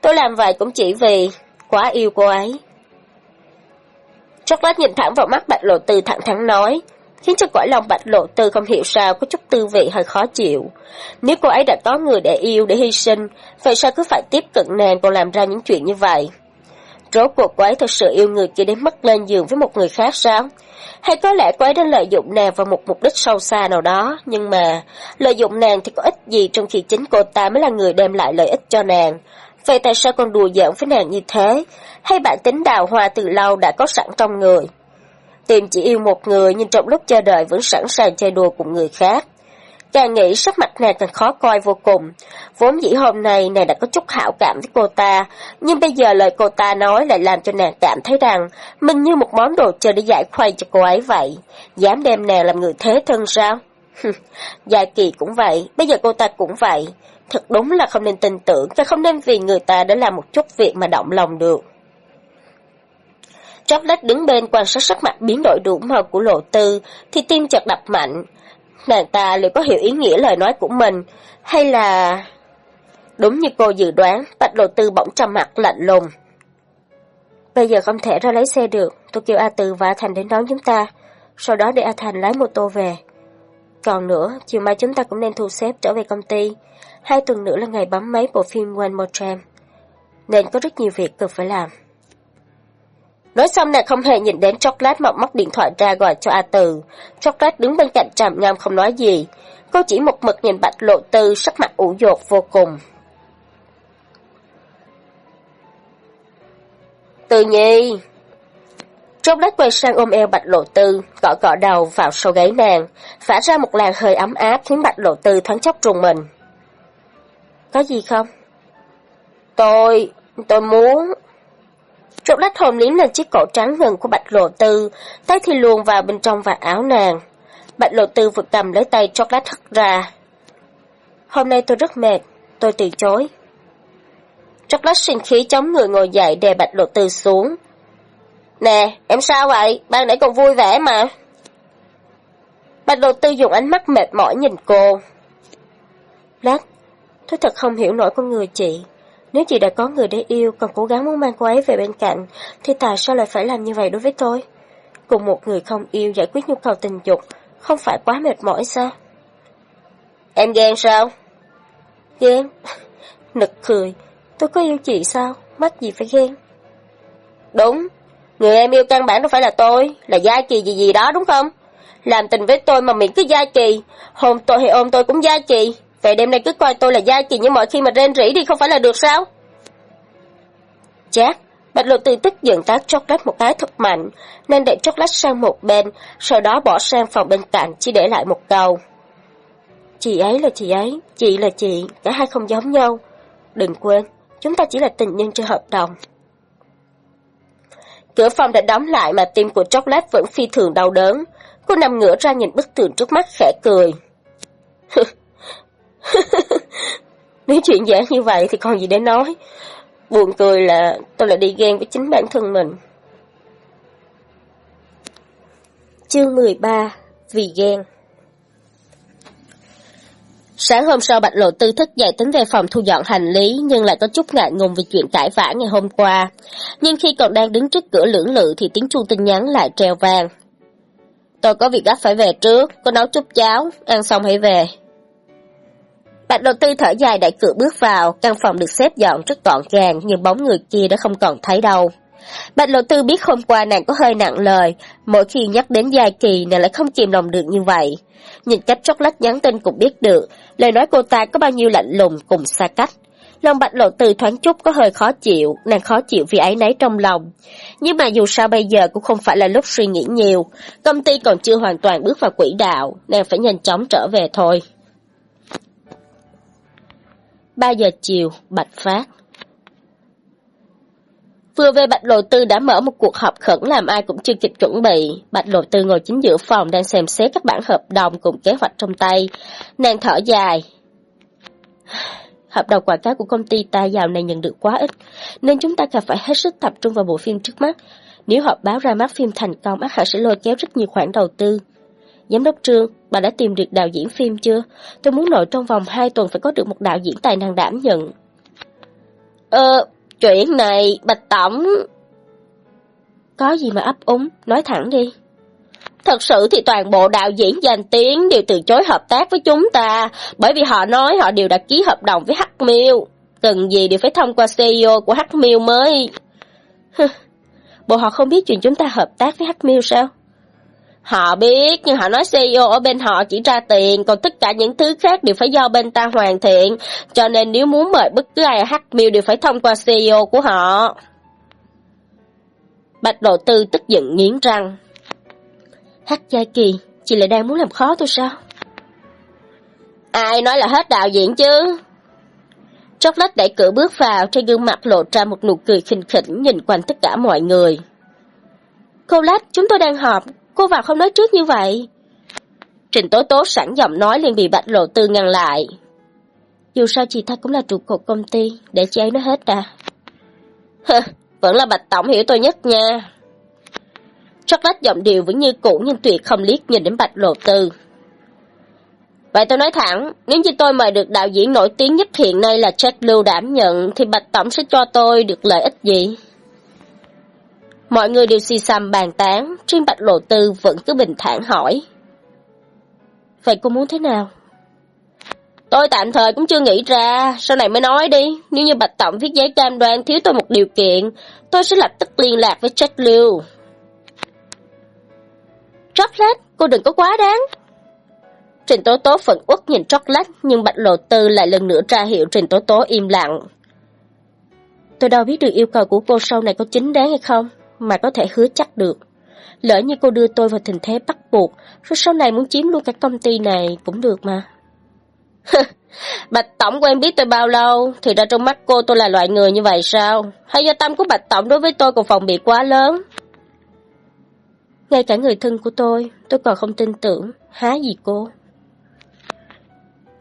Tôi làm vậy cũng chỉ vì quá yêu cô ấy. Chocolate nhìn thẳng vào mắt Bạch Lộ Tư thẳng thắn nói, khiến cho cõi lòng Bạch Lộ Tư không hiểu sao có chút tư vị hơi khó chịu. Nếu cô ấy đã có người để yêu, để hy sinh, vậy sao cứ phải tiếp cận nàng còn làm ra những chuyện như vậy? Rốt cuộc cô ấy thật sự yêu người kia đến mất lên giường với một người khác sao? Hay có lẽ cô ấy đã lợi dụng nàng vào một mục đích sâu xa nào đó, nhưng mà lợi dụng nàng thì có ích gì trong khi chính cô ta mới là người đem lại lợi ích cho nàng. Vậy tại sao còn đùa giỡn với nàng như thế? Hay bản tính đào hoa từ lâu đã có sẵn trong người? Tìm chỉ yêu một người nhưng trong lúc chờ đợi vẫn sẵn sàng chơi đùa cùng người khác. Càng nghĩ sắc mặt nàng càng khó coi vô cùng. Vốn dĩ hôm nay nàng đã có chút hảo cảm với cô ta, nhưng bây giờ lời cô ta nói lại làm cho nàng cảm thấy rằng mình như một món đồ chơi để giải khuây cho cô ấy vậy. Dám đem nàng làm người thế thân sao? Gia kỳ cũng vậy, bây giờ cô ta cũng vậy. Thật đúng là không nên tin tưởng, và không nên vì người ta đã làm một chút việc mà động lòng được. Chocolate đứng bên quan sát sắc mặt biến đổi đủ màu của lộ tư, thì tim chợt đập mạnh. Nàng ta liệu có hiểu ý nghĩa lời nói của mình, hay là... Đúng như cô dự đoán, bạch lộ tư bỗng trầm mặt lạnh lùng. Bây giờ không thể ra lấy xe được, tôi kêu A Tư và A Thành đến đón chúng ta, sau đó để A Thành lái mô tô về. Còn nữa, chiều mai chúng ta cũng nên thu xếp trở về công ty. Hai tuần nữa là ngày bấm máy bộ phim One More Time. Nên có rất nhiều việc cần phải làm. Nói xong nàng không hề nhìn đến Chocolate mọc móc điện thoại ra gọi cho A Từ. Chocolate đứng bên cạnh trầm ngâm không nói gì. Cô chỉ một mực nhìn bạch lộ tư sắc mặt ủ dột vô cùng. Từ nhi! Chocolate quay sang ôm eo bạch lộ tư, gõ gõ đầu vào sau gáy nàng, phả ra một làn hơi ấm áp khiến bạch lộ tư thoáng chốc trùng mình. Có gì không? Tôi, tôi muốn... Rộng đất hồn liếm lên chiếc cổ trắng ngần của bạch lộ tư, tay thì luồn vào bên trong vạt áo nàng. Bạch lộ tư vượt cầm lấy tay chocolate hất ra. Hôm nay tôi rất mệt, tôi từ chối. Chocolate sinh khí chống người ngồi dậy đè bạch lộ tư xuống. Nè, em sao vậy? Ban nãy còn vui vẻ mà. Bạch lộ tư dùng ánh mắt mệt mỏi nhìn cô. Lát, tôi thật không hiểu nổi con người chị. Nếu chị đã có người để yêu, còn cố gắng muốn mang cô ấy về bên cạnh, thì tại sao lại phải làm như vậy đối với tôi? Cùng một người không yêu giải quyết nhu cầu tình dục, không phải quá mệt mỏi sao? Em ghen sao? Ghen? Nực cười, tôi có yêu chị sao? Mắc gì phải ghen? Đúng, người em yêu căn bản đâu phải là tôi, là gia kỳ gì gì đó đúng không? Làm tình với tôi mà miệng cứ gia kỳ, hôn tôi hay ôm tôi cũng gia kỳ. Vậy đêm nay cứ coi tôi là gia kỳ như mọi khi mà rên rỉ đi không phải là được sao? Chát, Bạch lộ tư tức giận tát chocolate một cái thật mạnh, nên để chocolate sang một bên, sau đó bỏ sang phòng bên cạnh, chỉ để lại một câu. Chị ấy là chị ấy, chị là chị, cả hai không giống nhau. Đừng quên, chúng ta chỉ là tình nhân trên hợp đồng. Cửa phòng đã đóng lại mà tim của chocolate vẫn phi thường đau đớn. Cô nằm ngửa ra nhìn bức tường trước mắt khẽ cười. Nếu chuyện dễ như vậy thì còn gì để nói. Buồn cười là tôi lại đi ghen với chính bản thân mình. Chương 13 Vì ghen Sáng hôm sau Bạch Lộ Tư thức dậy tính về phòng thu dọn hành lý nhưng lại có chút ngại ngùng vì chuyện cãi vã ngày hôm qua. Nhưng khi còn đang đứng trước cửa lưỡng lự thì tiếng chuông tin nhắn lại treo vang. Tôi có việc gấp phải về trước, có nấu chút cháo, ăn xong hãy về. Bạch đầu tư thở dài đẩy cửa bước vào, căn phòng được xếp dọn rất gọn gàng nhưng bóng người kia đã không còn thấy đâu. Bạch lộ tư biết hôm qua nàng có hơi nặng lời, mỗi khi nhắc đến giai kỳ nàng lại không kìm lòng được như vậy. Nhìn cách chốc lách nhắn tin cũng biết được, lời nói cô ta có bao nhiêu lạnh lùng cùng xa cách. Lòng bạch lộ tư thoáng chút có hơi khó chịu, nàng khó chịu vì ấy nấy trong lòng. Nhưng mà dù sao bây giờ cũng không phải là lúc suy nghĩ nhiều, công ty còn chưa hoàn toàn bước vào quỹ đạo, nàng phải nhanh chóng trở về thôi. 3 giờ chiều, Bạch Phát. Vừa về Bạch Lộ Tư đã mở một cuộc họp khẩn làm ai cũng chưa kịp chuẩn bị. Bạch Lộ Tư ngồi chính giữa phòng đang xem xét các bản hợp đồng cùng kế hoạch trong tay. Nàng thở dài. Hợp đồng quảng cáo của công ty ta dạo này nhận được quá ít, nên chúng ta cần phải hết sức tập trung vào bộ phim trước mắt. Nếu họ báo ra mắt phim thành công, ác hẳn sẽ lôi kéo rất nhiều khoản đầu tư. Giám đốc Trương, bà đã tìm được đạo diễn phim chưa? Tôi muốn nội trong vòng 2 tuần phải có được một đạo diễn tài năng đảm nhận. Ờ, chuyện này, Bạch Tổng... Có gì mà ấp úng, nói thẳng đi. Thật sự thì toàn bộ đạo diễn danh tiếng đều từ chối hợp tác với chúng ta, bởi vì họ nói họ đều đã ký hợp đồng với Hắc Miêu. Cần gì đều phải thông qua CEO của Hắc Miêu mới. Bộ họ không biết chuyện chúng ta hợp tác với Hắc Miêu sao? Họ biết, nhưng họ nói CEO ở bên họ chỉ ra tiền, còn tất cả những thứ khác đều phải do bên ta hoàn thiện, cho nên nếu muốn mời bất cứ ai ở miêu đều phải thông qua CEO của họ. Bạch Độ Tư tức giận nghiến răng. Hắc Giai Kỳ, chị lại đang muốn làm khó tôi sao? Ai nói là hết đạo diễn chứ? Chocolate đẩy cửa bước vào, trên gương mặt lộ ra một nụ cười khinh khỉnh nhìn quanh tất cả mọi người. Cô Lách, chúng tôi đang họp, Cô vào không nói trước như vậy. Trình Tố Tố sẵn giọng nói liền bị Bạch Lộ Tư ngăn lại. Dù sao chị ta cũng là trụ cột công ty, để chị ấy nói hết à. hơ vẫn là Bạch Tổng hiểu tôi nhất nha. Chocolate giọng điệu vẫn như cũ nhưng tuyệt không liếc nhìn đến Bạch Lộ Tư. Vậy tôi nói thẳng, nếu như tôi mời được đạo diễn nổi tiếng nhất hiện nay là Jack Lưu đảm nhận, thì Bạch Tổng sẽ cho tôi được lợi ích gì? Mọi người đều xì xăm bàn tán, riêng Bạch Lộ Tư vẫn cứ bình thản hỏi. Vậy cô muốn thế nào? Tôi tạm thời cũng chưa nghĩ ra, sau này mới nói đi. Nếu như Bạch Tổng viết giấy cam đoan thiếu tôi một điều kiện, tôi sẽ lập tức liên lạc với Jack Lưu. Chocolate, cô đừng có quá đáng. Trình Tố Tố phận uất nhìn Chocolate, nhưng Bạch Lộ Tư lại lần nữa ra hiệu Trình Tố Tố im lặng. Tôi đâu biết được yêu cầu của cô sau này có chính đáng hay không mà có thể hứa chắc được. Lỡ như cô đưa tôi vào tình thế bắt buộc, rồi sau này muốn chiếm luôn cả công ty này cũng được mà. Bạch Tổng quen biết tôi bao lâu, thì ra trong mắt cô tôi là loại người như vậy sao? Hay do tâm của Bạch Tổng đối với tôi còn phòng bị quá lớn? Ngay cả người thân của tôi, tôi còn không tin tưởng, há gì cô?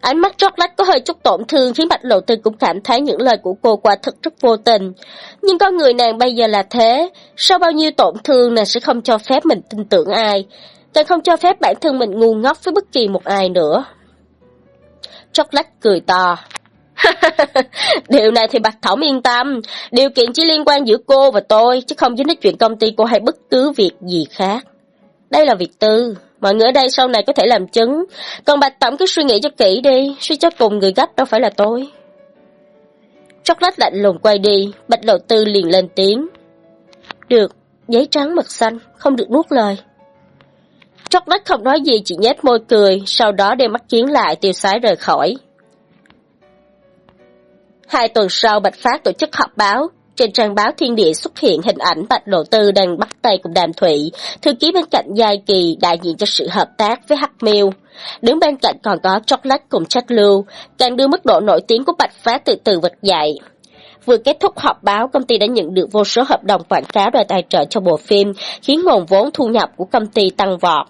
Ánh mắt chocolate có hơi chút tổn thương khiến Bạch Lộ Tư cũng cảm thấy những lời của cô quả thật rất vô tình. Nhưng con người nàng bây giờ là thế, sau bao nhiêu tổn thương nàng sẽ không cho phép mình tin tưởng ai, càng không cho phép bản thân mình ngu ngốc với bất kỳ một ai nữa. Chocolate cười to. Điều này thì Bạch Thỏng yên tâm, điều kiện chỉ liên quan giữa cô và tôi, chứ không dính đến chuyện công ty cô hay bất cứ việc gì khác. Đây là việc tư, mọi người ở đây sau này có thể làm chứng, còn Bạch Tổng cứ suy nghĩ cho kỹ đi, suy cho cùng người gấp đâu phải là tôi. Chocolate lạnh lùng quay đi, Bạch Lộ Tư liền lên tiếng. Được, giấy trắng mực xanh, không được nuốt lời. Chocolate không nói gì chỉ nhếch môi cười, sau đó đem mắt kiến lại tiêu sái rời khỏi. Hai tuần sau Bạch Phát tổ chức họp báo, trên trang báo Thiên Địa xuất hiện hình ảnh Bạch Lộ Tư đang bắt tay cùng Đàm Thụy, thư ký bên cạnh Giai Kỳ đại diện cho sự hợp tác với Hắc Miêu. Đứng bên cạnh còn có Chocolate cùng Trách Lưu, càng đưa mức độ nổi tiếng của Bạch phá từ từ vực dậy. Vừa kết thúc họp báo, công ty đã nhận được vô số hợp đồng quảng cáo đòi tài trợ cho bộ phim, khiến nguồn vốn thu nhập của công ty tăng vọt.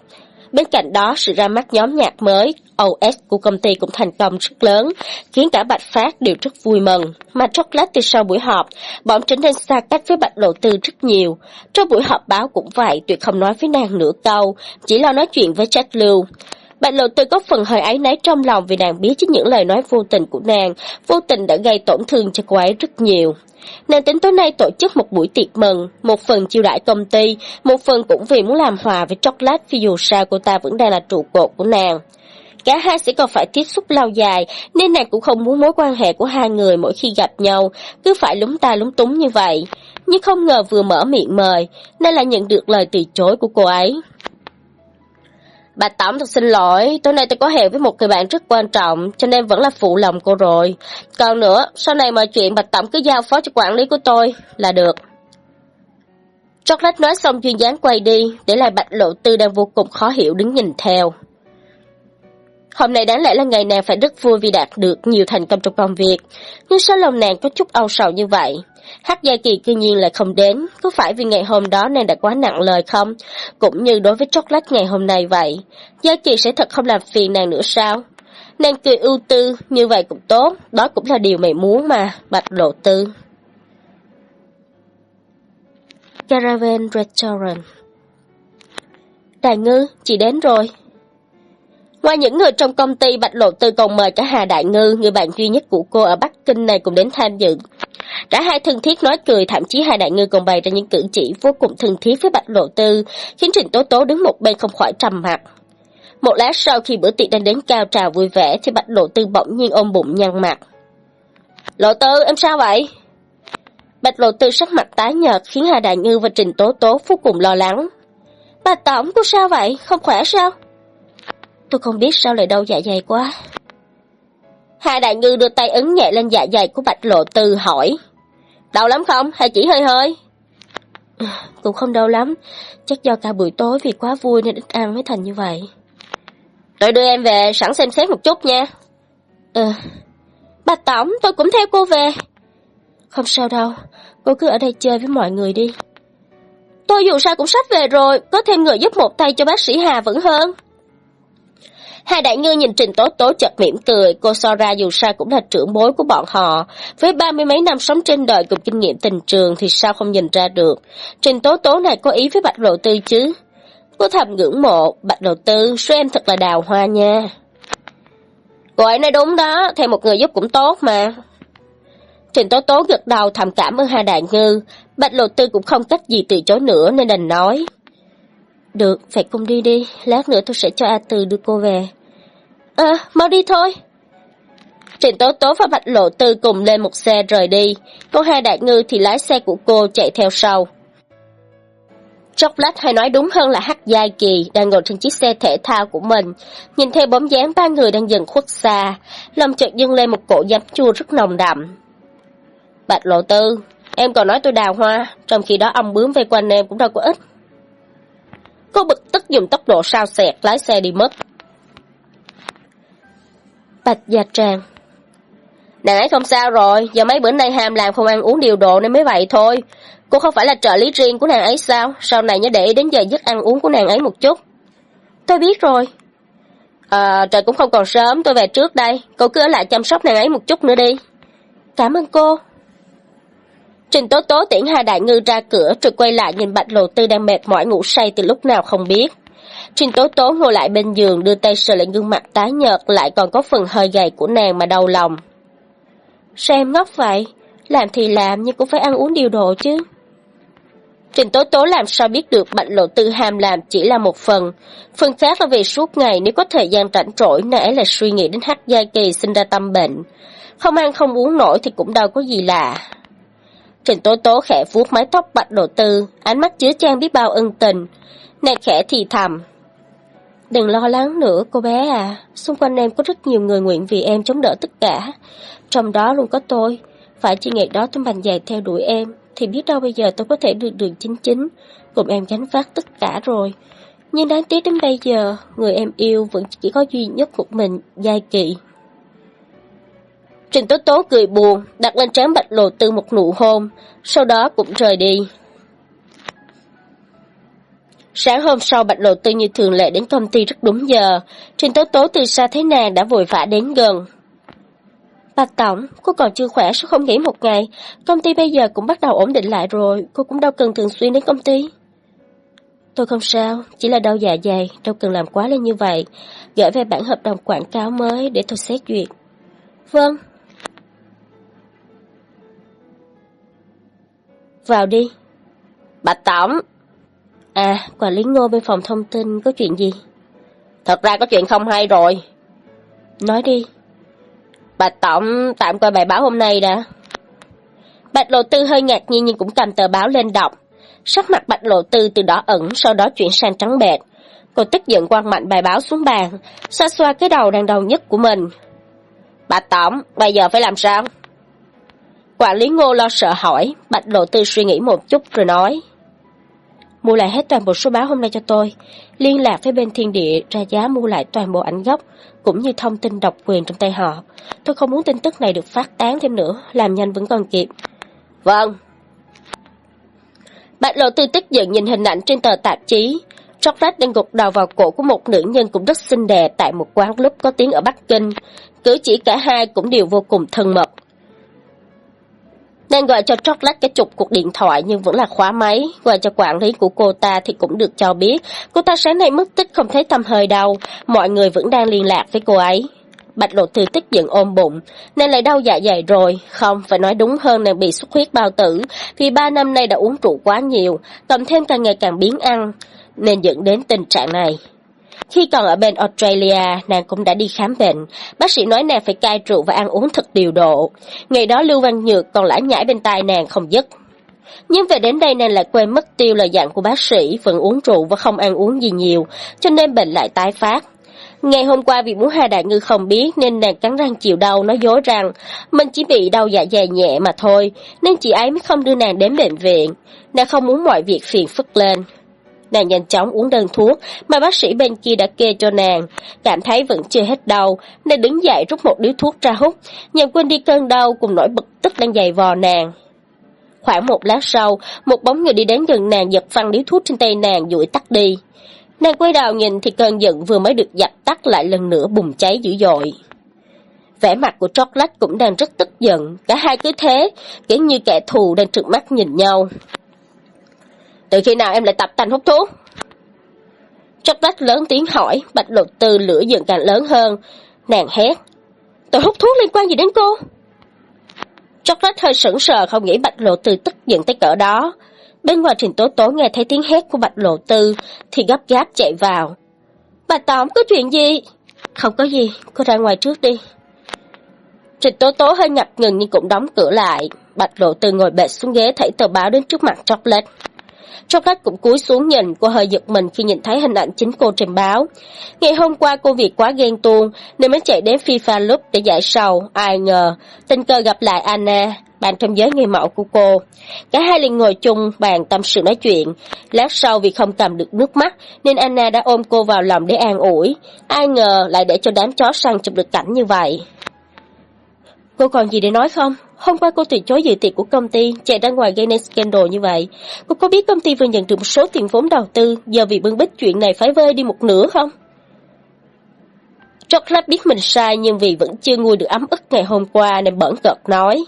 Bên cạnh đó, sự ra mắt nhóm nhạc mới OS của công ty cũng thành công rất lớn, khiến cả Bạch Phát đều rất vui mừng. Mà Chocolate từ sau buổi họp, bọn trở nên xa cách với Bạch Lộ Tư rất nhiều. Trong buổi họp báo cũng vậy, tuyệt không nói với nàng nửa câu, chỉ lo nói chuyện với Jack Lưu. Bạch Lộ Tư có phần hơi áy náy trong lòng vì nàng biết chính những lời nói vô tình của nàng, vô tình đã gây tổn thương cho cô ấy rất nhiều. Nàng tính tối nay tổ chức một buổi tiệc mừng, một phần chiêu đãi công ty, một phần cũng vì muốn làm hòa với chocolate vì dù sao cô ta vẫn đang là trụ cột của nàng. Cả hai sẽ còn phải tiếp xúc lâu dài, nên nàng cũng không muốn mối quan hệ của hai người mỗi khi gặp nhau, cứ phải lúng ta lúng túng như vậy. Nhưng không ngờ vừa mở miệng mời, nên lại nhận được lời từ chối của cô ấy. Bà Tổng thật xin lỗi, tối nay tôi có hẹn với một người bạn rất quan trọng, cho nên vẫn là phụ lòng cô rồi. Còn nữa, sau này mọi chuyện bà Tổng cứ giao phó cho quản lý của tôi là được. Chocolate nói xong duyên dáng quay đi, để lại Bạch Lộ Tư đang vô cùng khó hiểu đứng nhìn theo. Hôm nay đáng lẽ là ngày nàng phải rất vui vì đạt được nhiều thành công trong công việc, nhưng sao lòng nàng có chút âu sầu như vậy? Hát Gia Kỳ cư nhiên lại không đến, có phải vì ngày hôm đó nàng đã quá nặng lời không? Cũng như đối với chocolate ngày hôm nay vậy, Gia Kỳ sẽ thật không làm phiền nàng nữa sao? Nàng cười ưu tư, như vậy cũng tốt, đó cũng là điều mày muốn mà, bạch lộ tư. Caravan Restaurant Đại ngư, chị đến rồi. Ngoài những người trong công ty, Bạch Lộ Tư còn mời cả Hà Đại Ngư, người bạn duy nhất của cô ở Bắc Kinh này cùng đến tham dự. Cả hai thân thiết nói cười, thậm chí Hà Đại Ngư còn bày ra những cử chỉ vô cùng thân thiết với Bạch Lộ Tư, khiến Trịnh Tố Tố đứng một bên không khỏi trầm mặt. Một lát sau khi bữa tiệc đang đến cao trào vui vẻ thì Bạch Lộ Tư bỗng nhiên ôm bụng nhăn mặt. Lộ Tư, em sao vậy? Bạch Lộ Tư sắc mặt tái nhợt khiến Hà Đại Ngư và Trình Tố Tố vô cùng lo lắng. Bà Tổng, cô sao vậy? Không khỏe sao? Tôi không biết sao lại đau dạ dày quá. Hà Đại Ngư đưa tay ấn nhẹ lên dạ dày của Bạch Lộ Tư hỏi. Đau lắm không? Hay chỉ hơi hơi? Cũng không đau lắm. Chắc do cả buổi tối vì quá vui nên ít ăn mới thành như vậy. Tôi đưa em về, sẵn xem xét một chút nha. Ừ. Bà Tổng, tôi cũng theo cô về. Không sao đâu, cô cứ ở đây chơi với mọi người đi. Tôi dù sao cũng sắp về rồi, có thêm người giúp một tay cho bác sĩ Hà vẫn hơn. Hai đại ngư nhìn Trình Tố Tố chợt mỉm cười, cô so ra dù sao cũng là trưởng bối của bọn họ. Với ba mươi mấy năm sống trên đời cùng kinh nghiệm tình trường thì sao không nhìn ra được. Trình Tố Tố này có ý với Bạch Lộ Tư chứ. Cô thầm ngưỡng mộ, Bạch Lộ Tư, số em thật là đào hoa nha. Cô ấy nói đúng đó, thêm một người giúp cũng tốt mà. Trình Tố Tố gật đầu thầm cảm ơn hai đại ngư, Bạch Lộ Tư cũng không cách gì từ chối nữa nên đành nói. Được, phải cùng đi đi, lát nữa tôi sẽ cho A Từ đưa cô về. À, mau đi thôi. Trịnh Tố Tố và Bạch Lộ Tư cùng lên một xe rời đi, cô hai đại ngư thì lái xe của cô chạy theo sau. Chocolate hay nói đúng hơn là Hắc Giai Kỳ đang ngồi trên chiếc xe thể thao của mình, nhìn theo bóng dáng ba người đang dần khuất xa, lòng chợt dâng lên một cổ giấm chua rất nồng đậm. Bạch Lộ Tư, em còn nói tôi đào hoa, trong khi đó ông bướm vây quanh em cũng đâu có ít. Cô bực tức dùng tốc độ sao xẹt lái xe đi mất. Bạch Dạ Tràng Nàng ấy không sao rồi, giờ mấy bữa nay ham làm không ăn uống điều độ nên mới vậy thôi. Cô không phải là trợ lý riêng của nàng ấy sao? Sau này nhớ để ý đến giờ giấc ăn uống của nàng ấy một chút. Tôi biết rồi. À, trời cũng không còn sớm, tôi về trước đây. Cô cứ ở lại chăm sóc nàng ấy một chút nữa đi. Cảm ơn cô. Trình Tố Tố tiễn hai đại ngư ra cửa rồi quay lại nhìn Bạch Lộ Tư đang mệt mỏi ngủ say từ lúc nào không biết. Trình Tố Tố ngồi lại bên giường đưa tay sờ lại gương mặt tái nhợt lại còn có phần hơi gầy của nàng mà đau lòng. Sao em ngốc vậy? Làm thì làm nhưng cũng phải ăn uống điều độ chứ. Trình Tố Tố làm sao biết được Bạch Lộ Tư ham làm chỉ là một phần. Phần khác là vì suốt ngày nếu có thời gian rảnh rỗi nãy là suy nghĩ đến hát giai kỳ sinh ra tâm bệnh. Không ăn không uống nổi thì cũng đâu có gì lạ. Trình Tố Tố khẽ vuốt mái tóc Bạch Lộ Tư, ánh mắt chứa chan biết bao ân tình. Nàng khẽ thì thầm. Đừng lo lắng nữa cô bé à, xung quanh em có rất nhiều người nguyện vì em chống đỡ tất cả. Trong đó luôn có tôi, phải chi ngày đó tôi mạnh dài theo đuổi em, thì biết đâu bây giờ tôi có thể được đường chính chính, cùng em gánh vác tất cả rồi. Nhưng đáng tiếc đến bây giờ, người em yêu vẫn chỉ có duy nhất một mình, Giai Kỵ. Trình Tố Tố cười buồn, đặt lên trán Bạch Lộ Tư một nụ hôn, sau đó cũng rời đi. Sáng hôm sau Bạch Lộ Tư như thường lệ đến công ty rất đúng giờ, Trình Tố Tố từ xa thấy nàng đã vội vã đến gần. Bạch Tổng, cô còn chưa khỏe sao không nghỉ một ngày? Công ty bây giờ cũng bắt đầu ổn định lại rồi, cô cũng đâu cần thường xuyên đến công ty. Tôi không sao, chỉ là đau dạ dày, đâu cần làm quá lên như vậy. Gửi về bản hợp đồng quảng cáo mới để tôi xét duyệt. Vâng. Vào đi. Bạch Tổng. À, quản lý ngô bên phòng thông tin có chuyện gì? Thật ra có chuyện không hay rồi. Nói đi. Bạch Tổng tạm coi bài báo hôm nay đã. Bạch Lộ Tư hơi ngạc nhiên nhưng cũng cầm tờ báo lên đọc. Sắc mặt Bạch Lộ Tư từ đó ẩn sau đó chuyển sang trắng bệch. Cô tức giận quăng mạnh bài báo xuống bàn, xoa xoa cái đầu đang đau nhất của mình. Bạch Tổng, bây giờ phải làm sao? Quản lý ngô lo sợ hỏi, Bạch Lộ Tư suy nghĩ một chút rồi nói. Mua lại hết toàn bộ số báo hôm nay cho tôi, liên lạc với bên thiên địa ra giá mua lại toàn bộ ảnh gốc, cũng như thông tin độc quyền trong tay họ. Tôi không muốn tin tức này được phát tán thêm nữa, làm nhanh vẫn còn kịp. Vâng. Bạch lộ tư tức giận nhìn hình ảnh trên tờ tạp chí. Chocolate đang gục đầu vào cổ của một nữ nhân cũng rất xinh đẹp tại một quán lúc có tiếng ở Bắc Kinh. Cử chỉ cả hai cũng đều vô cùng thân mật nên gọi cho Chocolate cái chục cuộc điện thoại nhưng vẫn là khóa máy. Gọi cho quản lý của cô ta thì cũng được cho biết. Cô ta sáng nay mất tích không thấy tâm hơi đâu. Mọi người vẫn đang liên lạc với cô ấy. Bạch lộ thư tức giận ôm bụng, nên lại đau dạ dày rồi. Không, phải nói đúng hơn nàng bị xuất huyết bao tử, vì ba năm nay đã uống rượu quá nhiều, cộng thêm càng ngày càng biến ăn, nên dẫn đến tình trạng này. Khi còn ở bên Australia, nàng cũng đã đi khám bệnh. Bác sĩ nói nàng phải cai rượu và ăn uống thật điều độ. Ngày đó Lưu Văn Nhược còn lãi nhãi bên tai nàng không dứt. Nhưng về đến đây nàng lại quên mất tiêu lời dặn của bác sĩ, vẫn uống rượu và không ăn uống gì nhiều, cho nên bệnh lại tái phát. Ngày hôm qua vì muốn Hà Đại Ngư không biết nên nàng cắn răng chịu đau nói dối rằng mình chỉ bị đau dạ dày nhẹ mà thôi, nên chị ấy mới không đưa nàng đến bệnh viện. Nàng không muốn mọi việc phiền phức lên. Nàng nhanh chóng uống đơn thuốc mà bác sĩ bên kia đã kê cho nàng. Cảm thấy vẫn chưa hết đau, nên đứng dậy rút một điếu thuốc ra hút, nhằm quên đi cơn đau cùng nỗi bực tức đang dày vò nàng. Khoảng một lát sau, một bóng người đi đến gần nàng giật phăng điếu thuốc trên tay nàng dụi tắt đi. Nàng quay đầu nhìn thì cơn giận vừa mới được dập tắt lại lần nữa bùng cháy dữ dội. Vẻ mặt của Chocolate cũng đang rất tức giận, cả hai cứ thế, kiểu như kẻ thù đang trợn mắt nhìn nhau. Từ khi nào em lại tập tành hút thuốc? Chocolate lớn tiếng hỏi, bạch lục tư lửa giận càng lớn hơn. Nàng hét. Tôi hút thuốc liên quan gì đến cô? Chocolate hơi sững sờ không nghĩ bạch lộ tư tức giận tới cỡ đó. Bên ngoài trình tố tố nghe thấy tiếng hét của bạch lộ tư, thì gấp gáp chạy vào. Bà Tổng có chuyện gì? Không có gì, cô ra ngoài trước đi. Trình tố tố hơi ngập ngừng nhưng cũng đóng cửa lại. Bạch lộ tư ngồi bệt xuống ghế thảy tờ báo đến trước mặt chocolate. Chocolate cũng cúi xuống nhìn, cô hơi giật mình khi nhìn thấy hình ảnh chính cô trình báo. Ngày hôm qua cô việc quá ghen tuông nên mới chạy đến FIFA club để giải sầu. Ai ngờ, tình cờ gặp lại Anna, bạn trong giới người mẫu của cô. Cả hai liền ngồi chung bàn tâm sự nói chuyện. Lát sau vì không cầm được nước mắt nên Anna đã ôm cô vào lòng để an ủi. Ai ngờ lại để cho đám chó săn chụp được cảnh như vậy. Cô còn gì để nói không? Hôm qua cô từ chối dự tiệc của công ty, chạy ra ngoài gây nên scandal như vậy. Cô có biết công ty vừa nhận được một số tiền vốn đầu tư, giờ vì bưng bít chuyện này phải vơi đi một nửa không? Chocolate biết mình sai nhưng vì vẫn chưa nguôi được ấm ức ngày hôm qua nên bẩn cợt nói.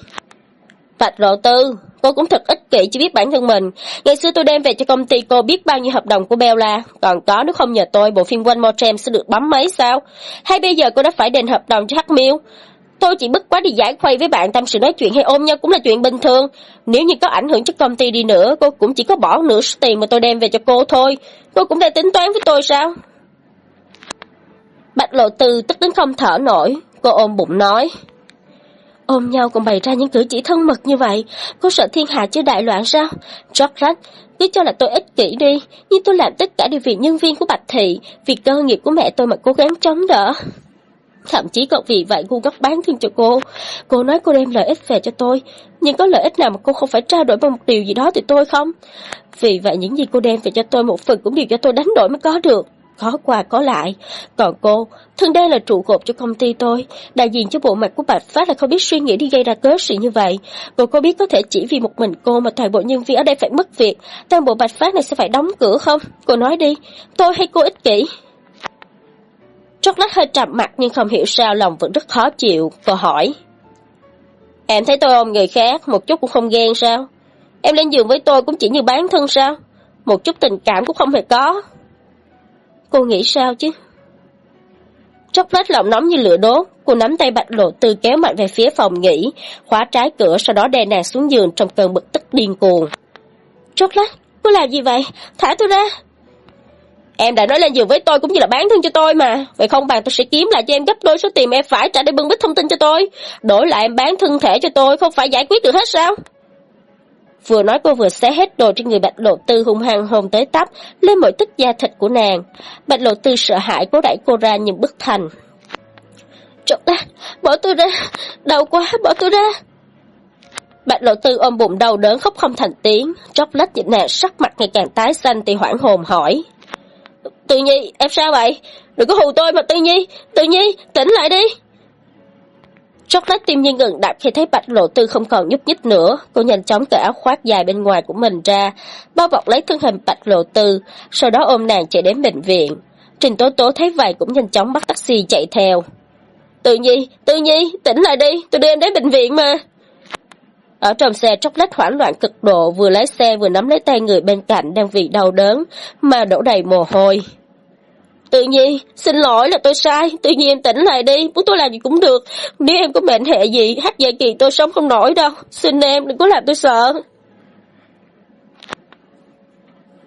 Bạch lộ tư, cô cũng thật ích kỷ chỉ biết bản thân mình. Ngày xưa tôi đem về cho công ty cô biết bao nhiêu hợp đồng của Bella, còn có nếu không nhờ tôi bộ phim One More Time sẽ được bấm mấy sao? Hay bây giờ cô đã phải đền hợp đồng cho Hắc Miêu? Tôi chỉ bất quá đi giải khuây với bạn tâm sự nói chuyện hay ôm nhau cũng là chuyện bình thường. Nếu như có ảnh hưởng cho công ty đi nữa, cô cũng chỉ có bỏ nửa số tiền mà tôi đem về cho cô thôi. Cô cũng đã tính toán với tôi sao? Bạch lộ tư tức đến không thở nổi, cô ôm bụng nói. Ôm nhau còn bày ra những cử chỉ thân mật như vậy, cô sợ thiên hạ chưa đại loạn sao? George cứ cho là tôi ích kỷ đi, nhưng tôi làm tất cả đều vì nhân viên của Bạch Thị, vì cơ nghiệp của mẹ tôi mà cố gắng chống đỡ. Thậm chí còn vì vậy ngu gốc bán thương cho cô. Cô nói cô đem lợi ích về cho tôi, nhưng có lợi ích nào mà cô không phải trao đổi bằng một điều gì đó từ tôi không? Vì vậy những gì cô đem về cho tôi một phần cũng đều cho tôi đánh đổi mới có được. Có qua có lại. Còn cô, thân đây là trụ cột cho công ty tôi. Đại diện cho bộ mặt của Bạch Phát là không biết suy nghĩ đi gây ra cớ sự như vậy. Cô có biết có thể chỉ vì một mình cô mà toàn bộ nhân viên ở đây phải mất việc. Toàn bộ Bạch Phát này sẽ phải đóng cửa không? Cô nói đi, tôi hay cô ích kỷ? Chốc lát hơi trầm mặt nhưng không hiểu sao lòng vẫn rất khó chịu. Cô hỏi. Em thấy tôi ôm người khác, một chút cũng không ghen sao? Em lên giường với tôi cũng chỉ như bán thân sao? Một chút tình cảm cũng không hề có. Cô nghĩ sao chứ? Chốc lát lòng nóng như lửa đốt, cô nắm tay bạch lộ tư kéo mạnh về phía phòng nghỉ, khóa trái cửa sau đó đè nàng xuống giường trong cơn bực tức điên cuồng. Chốc lát, cô làm gì vậy? Thả tôi ra! Em đã nói lên giường với tôi cũng như là bán thân cho tôi mà. Vậy không bằng tôi sẽ kiếm lại cho em gấp đôi số tiền em phải trả để bưng bít thông tin cho tôi. Đổi lại em bán thân thể cho tôi, không phải giải quyết được hết sao? Vừa nói cô vừa xé hết đồ trên người Bạch Lộ Tư hung hăng hồn tới tấp, lên mọi tức da thịt của nàng. Bạch Lộ Tư sợ hãi cố đẩy cô ra nhưng bất thành. Trộn ra, bỏ tôi ra, đau quá, bỏ tôi ra. Bạch Lộ Tư ôm bụng đau đớn khóc không thành tiếng, chốc lách nhìn nàng sắc mặt ngày càng tái xanh thì hoảng hồn hỏi. Tự Nhi, em sao vậy? Đừng có hù tôi mà Tự Nhi, Tự Nhi, tỉnh lại đi. Chốc lát tim Nhi ngừng đập khi thấy bạch lộ tư không còn nhúc nhích nữa. Cô nhanh chóng cởi áo khoác dài bên ngoài của mình ra, bao bọc lấy thân hình bạch lộ tư, sau đó ôm nàng chạy đến bệnh viện. Trình Tố Tố thấy vậy cũng nhanh chóng bắt taxi chạy theo. Tự Nhi, Tự Nhi, tỉnh lại đi, tôi đưa em đến bệnh viện mà. Ở trong xe chốc lát hoảng loạn cực độ, vừa lái xe vừa nắm lấy tay người bên cạnh đang vì đau đớn, mà đổ đầy mồ hôi. Tự nhiên, xin lỗi là tôi sai, tự nhiên em tỉnh lại đi, muốn tôi làm gì cũng được. Nếu em có mệnh hệ gì, hát dạy kỳ tôi sống không nổi đâu, xin em đừng có làm tôi sợ.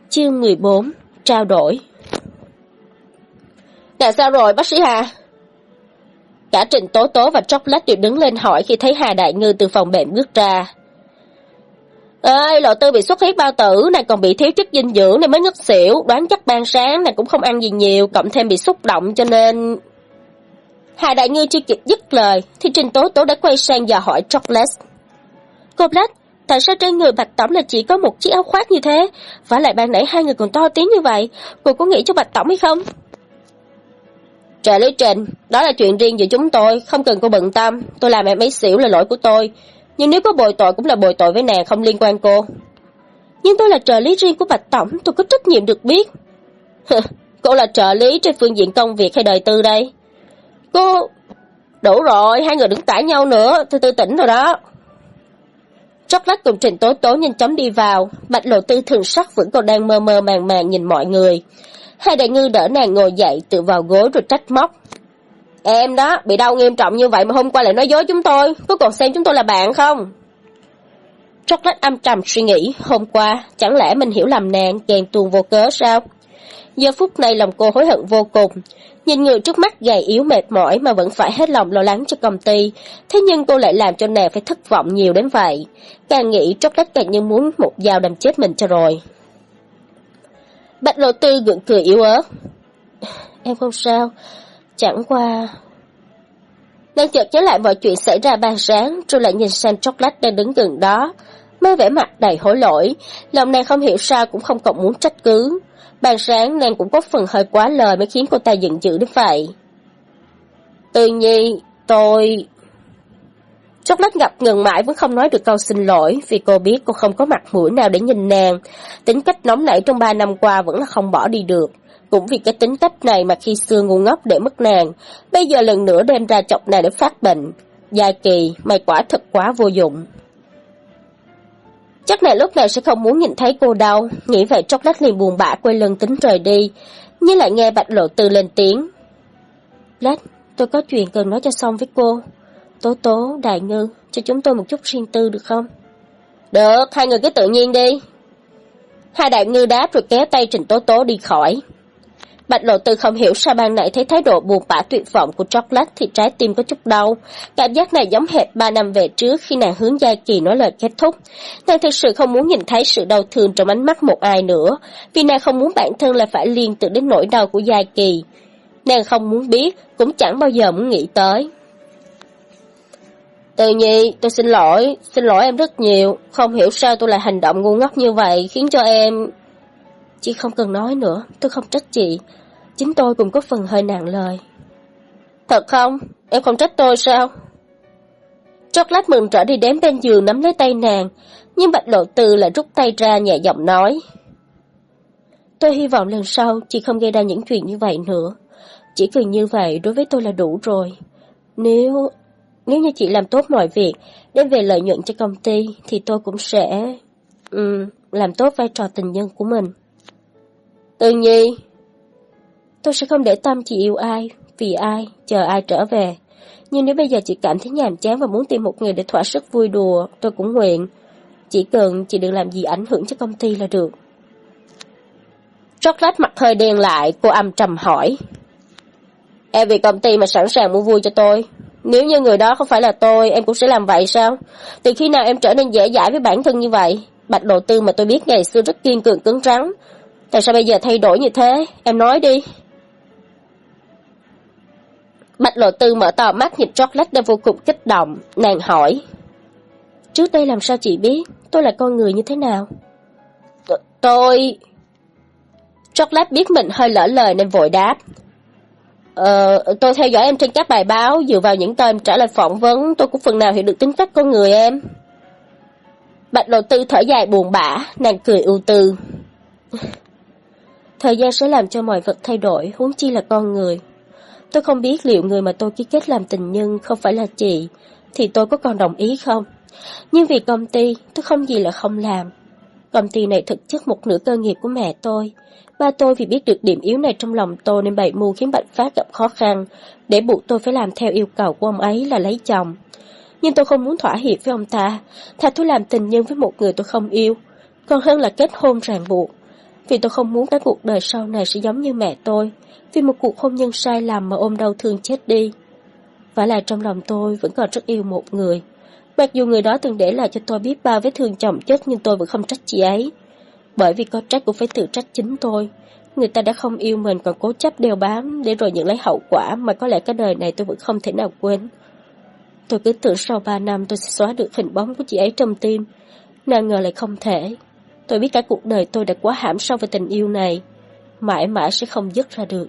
Chương 14 Trao đổi Là sao rồi bác sĩ Hà? Cả Trình Tố Tố và Chocolate đều đứng lên hỏi khi thấy Hà Đại Ngư từ phòng bệnh bước ra. Ơi, lộ tư bị xuất huyết bao tử, này còn bị thiếu chất dinh dưỡng nên mới ngất xỉu, đoán chắc ban sáng này cũng không ăn gì nhiều, cộng thêm bị xúc động cho nên... Hà Đại Ngư chưa kịp dứt lời, thì Trình Tố Tố đã quay sang dò hỏi Chocolate. Cô Black, tại sao trên người Bạch Tổng là chỉ có một chiếc áo khoác như thế? Và lại ban nãy hai người còn to tiếng như vậy, cô có nghĩ cho Bạch Tổng hay không? Trợ lý Trình, đó là chuyện riêng giữa chúng tôi, không cần cô bận tâm, tôi làm em ấy xỉu là lỗi của tôi. Nhưng nếu có bồi tội cũng là bồi tội với nàng không liên quan cô. Nhưng tôi là trợ lý riêng của Bạch Tổng, tôi có trách nhiệm được biết. cô là trợ lý trên phương diện công việc hay đời tư đây? Cô... Đủ rồi, hai người đừng cãi nhau nữa, tôi tư tỉnh rồi đó. Chocolate cùng Trình Tố Tố nhanh chóng đi vào, Bạch Lộ Tư thường sắc vẫn còn đang mơ mơ màng màng nhìn mọi người. Hai đại ngư đỡ nàng ngồi dậy, tự vào gối rồi trách móc. Em đó, bị đau nghiêm trọng như vậy mà hôm qua lại nói dối chúng tôi, có còn xem chúng tôi là bạn không? Chocolate âm trầm suy nghĩ, hôm qua, chẳng lẽ mình hiểu lầm nàng, kèm tuồng vô cớ sao? Giờ phút này lòng cô hối hận vô cùng, nhìn người trước mắt gầy yếu mệt mỏi mà vẫn phải hết lòng lo lắng cho công ty, thế nhưng cô lại làm cho nàng phải thất vọng nhiều đến vậy. Càng nghĩ Chocolate càng như muốn một dao đâm chết mình cho rồi. Bạch lộ tư gượng cười yếu ớt. Em không sao, chẳng qua... Nàng chợt nhớ lại mọi chuyện xảy ra ban sáng, rồi lại nhìn sang chocolate đang đứng gần đó. Mới vẻ mặt đầy hối lỗi, lòng nàng không hiểu sao cũng không còn muốn trách cứ. Ban sáng nàng cũng có phần hơi quá lời mới khiến cô ta giận dữ đến vậy. Tự nhi, tôi... Chocolate ngập ngừng mãi vẫn không nói được câu xin lỗi vì cô biết cô không có mặt mũi nào để nhìn nàng. Tính cách nóng nảy trong ba năm qua vẫn là không bỏ đi được. Cũng vì cái tính cách này mà khi xưa ngu ngốc để mất nàng, bây giờ lần nữa đem ra chọc nàng để phát bệnh. Gia kỳ, mày quả thật quá vô dụng. Chắc này lúc này sẽ không muốn nhìn thấy cô đâu, nghĩ vậy Chocolate liền buồn bã quay lưng tính rời đi, nhưng lại nghe Bạch Lộ Tư lên tiếng. Lát, tôi có chuyện cần nói cho xong với cô. Tố tố, đại ngư, cho chúng tôi một chút riêng tư được không? Được, hai người cứ tự nhiên đi. Hai đại ngư đáp rồi kéo tay Trình Tố Tố đi khỏi. Bạch lộ tư không hiểu sao ban nãy thấy thái độ buồn bã tuyệt vọng của chocolate thì trái tim có chút đau. Cảm giác này giống hệt ba năm về trước khi nàng hướng Gia Kỳ nói lời kết thúc. Nàng thực sự không muốn nhìn thấy sự đau thương trong ánh mắt một ai nữa, vì nàng không muốn bản thân là phải liên tưởng đến nỗi đau của Gia Kỳ. Nàng không muốn biết, cũng chẳng bao giờ muốn nghĩ tới. Từ nhi, tôi xin lỗi, xin lỗi em rất nhiều, không hiểu sao tôi lại hành động ngu ngốc như vậy, khiến cho em... Chị không cần nói nữa, tôi không trách chị. Chính tôi cũng có phần hơi nặng lời. Thật không? Em không trách tôi sao? Chocolate mừng trở đi đến bên giường nắm lấy tay nàng, nhưng Bạch Lộ Tư lại rút tay ra nhẹ giọng nói. Tôi hy vọng lần sau chị không gây ra những chuyện như vậy nữa. Chỉ cần như vậy đối với tôi là đủ rồi. Nếu nếu như chị làm tốt mọi việc, đem về lợi nhuận cho công ty, thì tôi cũng sẽ... Um, làm tốt vai trò tình nhân của mình. Tự nhi, tôi sẽ không để tâm chị yêu ai, vì ai, chờ ai trở về. Nhưng nếu bây giờ chị cảm thấy nhàm chán và muốn tìm một người để thỏa sức vui đùa, tôi cũng nguyện. Chỉ cần chị đừng làm gì ảnh hưởng cho công ty là được. Chocolate mặt hơi đen lại, cô âm trầm hỏi. Em vì công ty mà sẵn sàng mua vui cho tôi. Nếu như người đó không phải là tôi, em cũng sẽ làm vậy sao? Từ khi nào em trở nên dễ dãi với bản thân như vậy? Bạch đầu Tư mà tôi biết ngày xưa rất kiên cường cứng rắn. Tại sao bây giờ thay đổi như thế? Em nói đi. Bạch Lộ Tư mở to mắt nhìn chocolate đang vô cùng kích động, nàng hỏi. Trước đây làm sao chị biết tôi là con người như thế nào? T tôi... Chocolate biết mình hơi lỡ lời nên vội đáp. Ờ, tôi theo dõi em trên các bài báo, dựa vào những tờ em trả lời phỏng vấn, tôi cũng phần nào hiểu được tính cách con người em. Bạch lộ tư thở dài buồn bã, nàng cười ưu tư. Thời gian sẽ làm cho mọi vật thay đổi, huống chi là con người. Tôi không biết liệu người mà tôi ký kết làm tình nhân không phải là chị, thì tôi có còn đồng ý không? Nhưng vì công ty, tôi không gì là không làm. Công ty này thực chất một nửa cơ nghiệp của mẹ tôi. Ba tôi vì biết được điểm yếu này trong lòng tôi nên bày mưu khiến Bạch Phát gặp khó khăn, để buộc tôi phải làm theo yêu cầu của ông ấy là lấy chồng. Nhưng tôi không muốn thỏa hiệp với ông ta, thà tôi làm tình nhân với một người tôi không yêu, còn hơn là kết hôn ràng buộc. Vì tôi không muốn cái cuộc đời sau này sẽ giống như mẹ tôi, vì một cuộc hôn nhân sai lầm mà ôm đau thương chết đi. Và lại trong lòng tôi vẫn còn rất yêu một người. Mặc dù người đó từng để lại cho tôi biết bao vết thương chồng chết nhưng tôi vẫn không trách chị ấy. Bởi vì có trách cũng phải tự trách chính tôi. Người ta đã không yêu mình còn cố chấp đeo bám để rồi nhận lấy hậu quả mà có lẽ cái đời này tôi vẫn không thể nào quên. Tôi cứ tưởng sau ba năm tôi sẽ xóa được hình bóng của chị ấy trong tim. Nào ngờ lại không thể. Tôi biết cả cuộc đời tôi đã quá hãm sâu về tình yêu này. Mãi mãi sẽ không dứt ra được.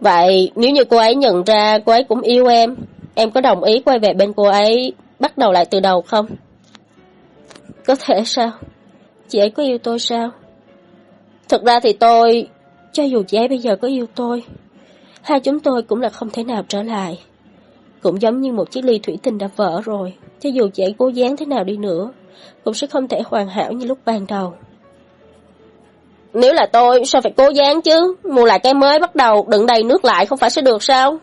Vậy nếu như cô ấy nhận ra cô ấy cũng yêu em, em có đồng ý quay về bên cô ấy bắt đầu lại từ đầu không? Có thể sao? Chị ấy có yêu tôi sao? Thực ra thì tôi... Cho dù chị ấy bây giờ có yêu tôi, hai chúng tôi cũng là không thể nào trở lại. Cũng giống như một chiếc ly thủy tinh đã vỡ rồi, cho dù chị ấy cố gắng thế nào đi nữa, cũng sẽ không thể hoàn hảo như lúc ban đầu. Nếu là tôi, sao phải cố gắng chứ? Mua lại cái mới bắt đầu, đựng đầy nước lại không phải sẽ được sao?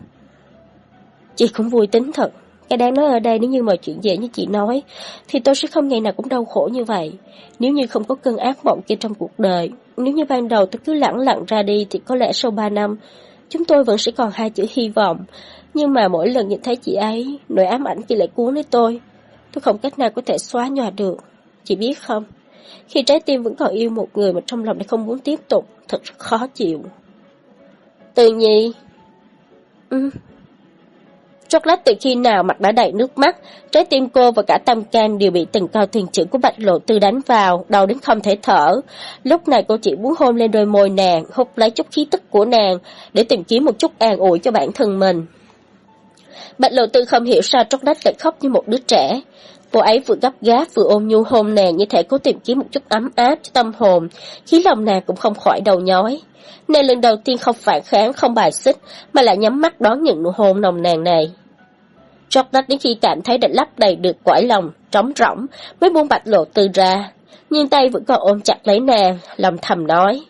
Chị cũng vui tính thật. Cái đang nói ở đây nếu như mọi chuyện dễ như chị nói, thì tôi sẽ không ngày nào cũng đau khổ như vậy. Nếu như không có cơn ác mộng kia trong cuộc đời, nếu như ban đầu tôi cứ lẳng lặng ra đi thì có lẽ sau ba năm, chúng tôi vẫn sẽ còn hai chữ hy vọng. Nhưng mà mỗi lần nhìn thấy chị ấy, nỗi ám ảnh kia lại cuốn lấy tôi. Tôi không cách nào có thể xóa nhòa được. Chị biết không, khi trái tim vẫn còn yêu một người mà trong lòng lại không muốn tiếp tục, thật rất khó chịu. Từ nhi. Ừ. Chocolate từ khi nào mặt đã đầy nước mắt, trái tim cô và cả tâm can đều bị từng cao thuyền trưởng của Bạch Lộ Tư đánh vào, đau đến không thể thở. Lúc này cô chỉ muốn hôn lên đôi môi nàng, hút lấy chút khí tức của nàng, để tìm kiếm một chút an ủi cho bản thân mình. Bạch Lộ Tư không hiểu sao Chocolate lại khóc như một đứa trẻ. Cô ấy vừa gấp gáp vừa ôm nhu hôn nàng như thể cố tìm kiếm một chút ấm áp cho tâm hồn, khiến lòng nàng cũng không khỏi đầu nhói. Nàng lần đầu tiên không phản kháng, không bài xích, mà lại nhắm mắt đón nhận nụ hôn nồng nàn này. Chocolate đến khi cảm thấy đã lấp đầy được quải lòng, trống rỗng, mới buông bạch lộ từ ra. Nhưng tay vẫn còn ôm chặt lấy nàng, lòng thầm nói.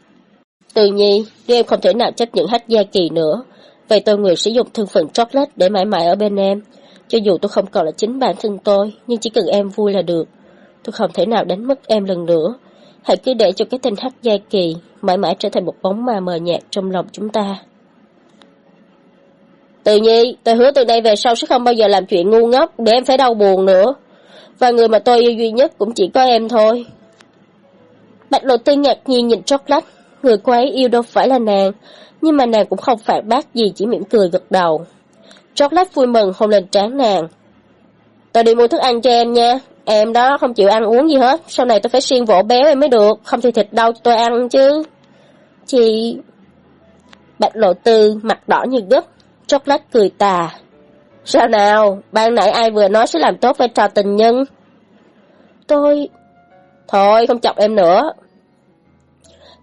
Từ nhi, nếu em không thể nào chấp nhận hát gia kỳ nữa, Vậy tôi nguyện sử dụng thân phận chocolate để mãi mãi ở bên em. Cho dù tôi không còn là chính bản thân tôi, nhưng chỉ cần em vui là được. Tôi không thể nào đánh mất em lần nữa. Hãy cứ để cho cái tên Hắc gia Kỳ mãi mãi trở thành một bóng ma mờ nhạt trong lòng chúng ta. Tự nhi, tôi hứa từ đây về sau sẽ không bao giờ làm chuyện ngu ngốc để em phải đau buồn nữa. Và người mà tôi yêu duy nhất cũng chỉ có em thôi. Bạch lộ tư ngạc nhiên nhìn chocolate. Người cô ấy yêu đâu phải là nàng, nhưng mà nàng cũng không phản bác gì chỉ mỉm cười gật đầu. Chocolate vui mừng hôn lên trán nàng. Tôi đi mua thức ăn cho em nha, em đó không chịu ăn uống gì hết, sau này tôi phải xiên vỗ béo em mới được, không thì thịt đâu cho tôi ăn chứ. Chị... Bạch lộ tư, mặt đỏ như gấp, chocolate cười tà. Sao nào, ban nãy ai vừa nói sẽ làm tốt vai trò tình nhân? Tôi... Thôi, không chọc em nữa,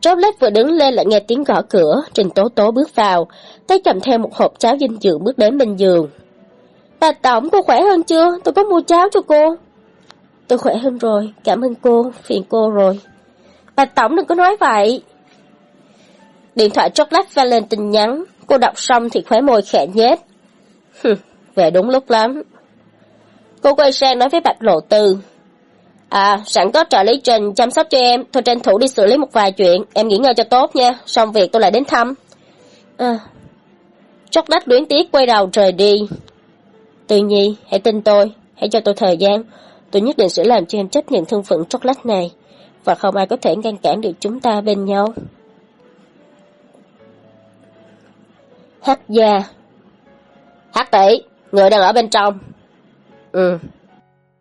Chocolate vừa đứng lên lại nghe tiếng gõ cửa, Trình Tố Tố bước vào, tay cầm theo một hộp cháo dinh dưỡng bước đến bên giường. Bà Tổng, cô khỏe hơn chưa? Tôi có mua cháo cho cô. Tôi khỏe hơn rồi, cảm ơn cô, phiền cô rồi. Bà Tổng đừng có nói vậy. Điện thoại chocolate vang lên tin nhắn, cô đọc xong thì khóe môi khẽ nhếch. về đúng lúc lắm. Cô quay sang nói với Bạch Lộ Tư. À, sẵn có trợ lý Trình chăm sóc cho em, tôi tranh thủ đi xử lý một vài chuyện, em nghỉ ngơi cho tốt nha, xong việc tôi lại đến thăm. À, chốc đách luyến tiếc quay đầu rời đi. tư nhi, hãy tin tôi, hãy cho tôi thời gian, tôi nhất định sẽ làm cho em chấp nhận thân phận chocolate này, và không ai có thể ngăn cản được chúng ta bên nhau. Hắc gia Hắc tỷ, người đang ở bên trong. Ừ.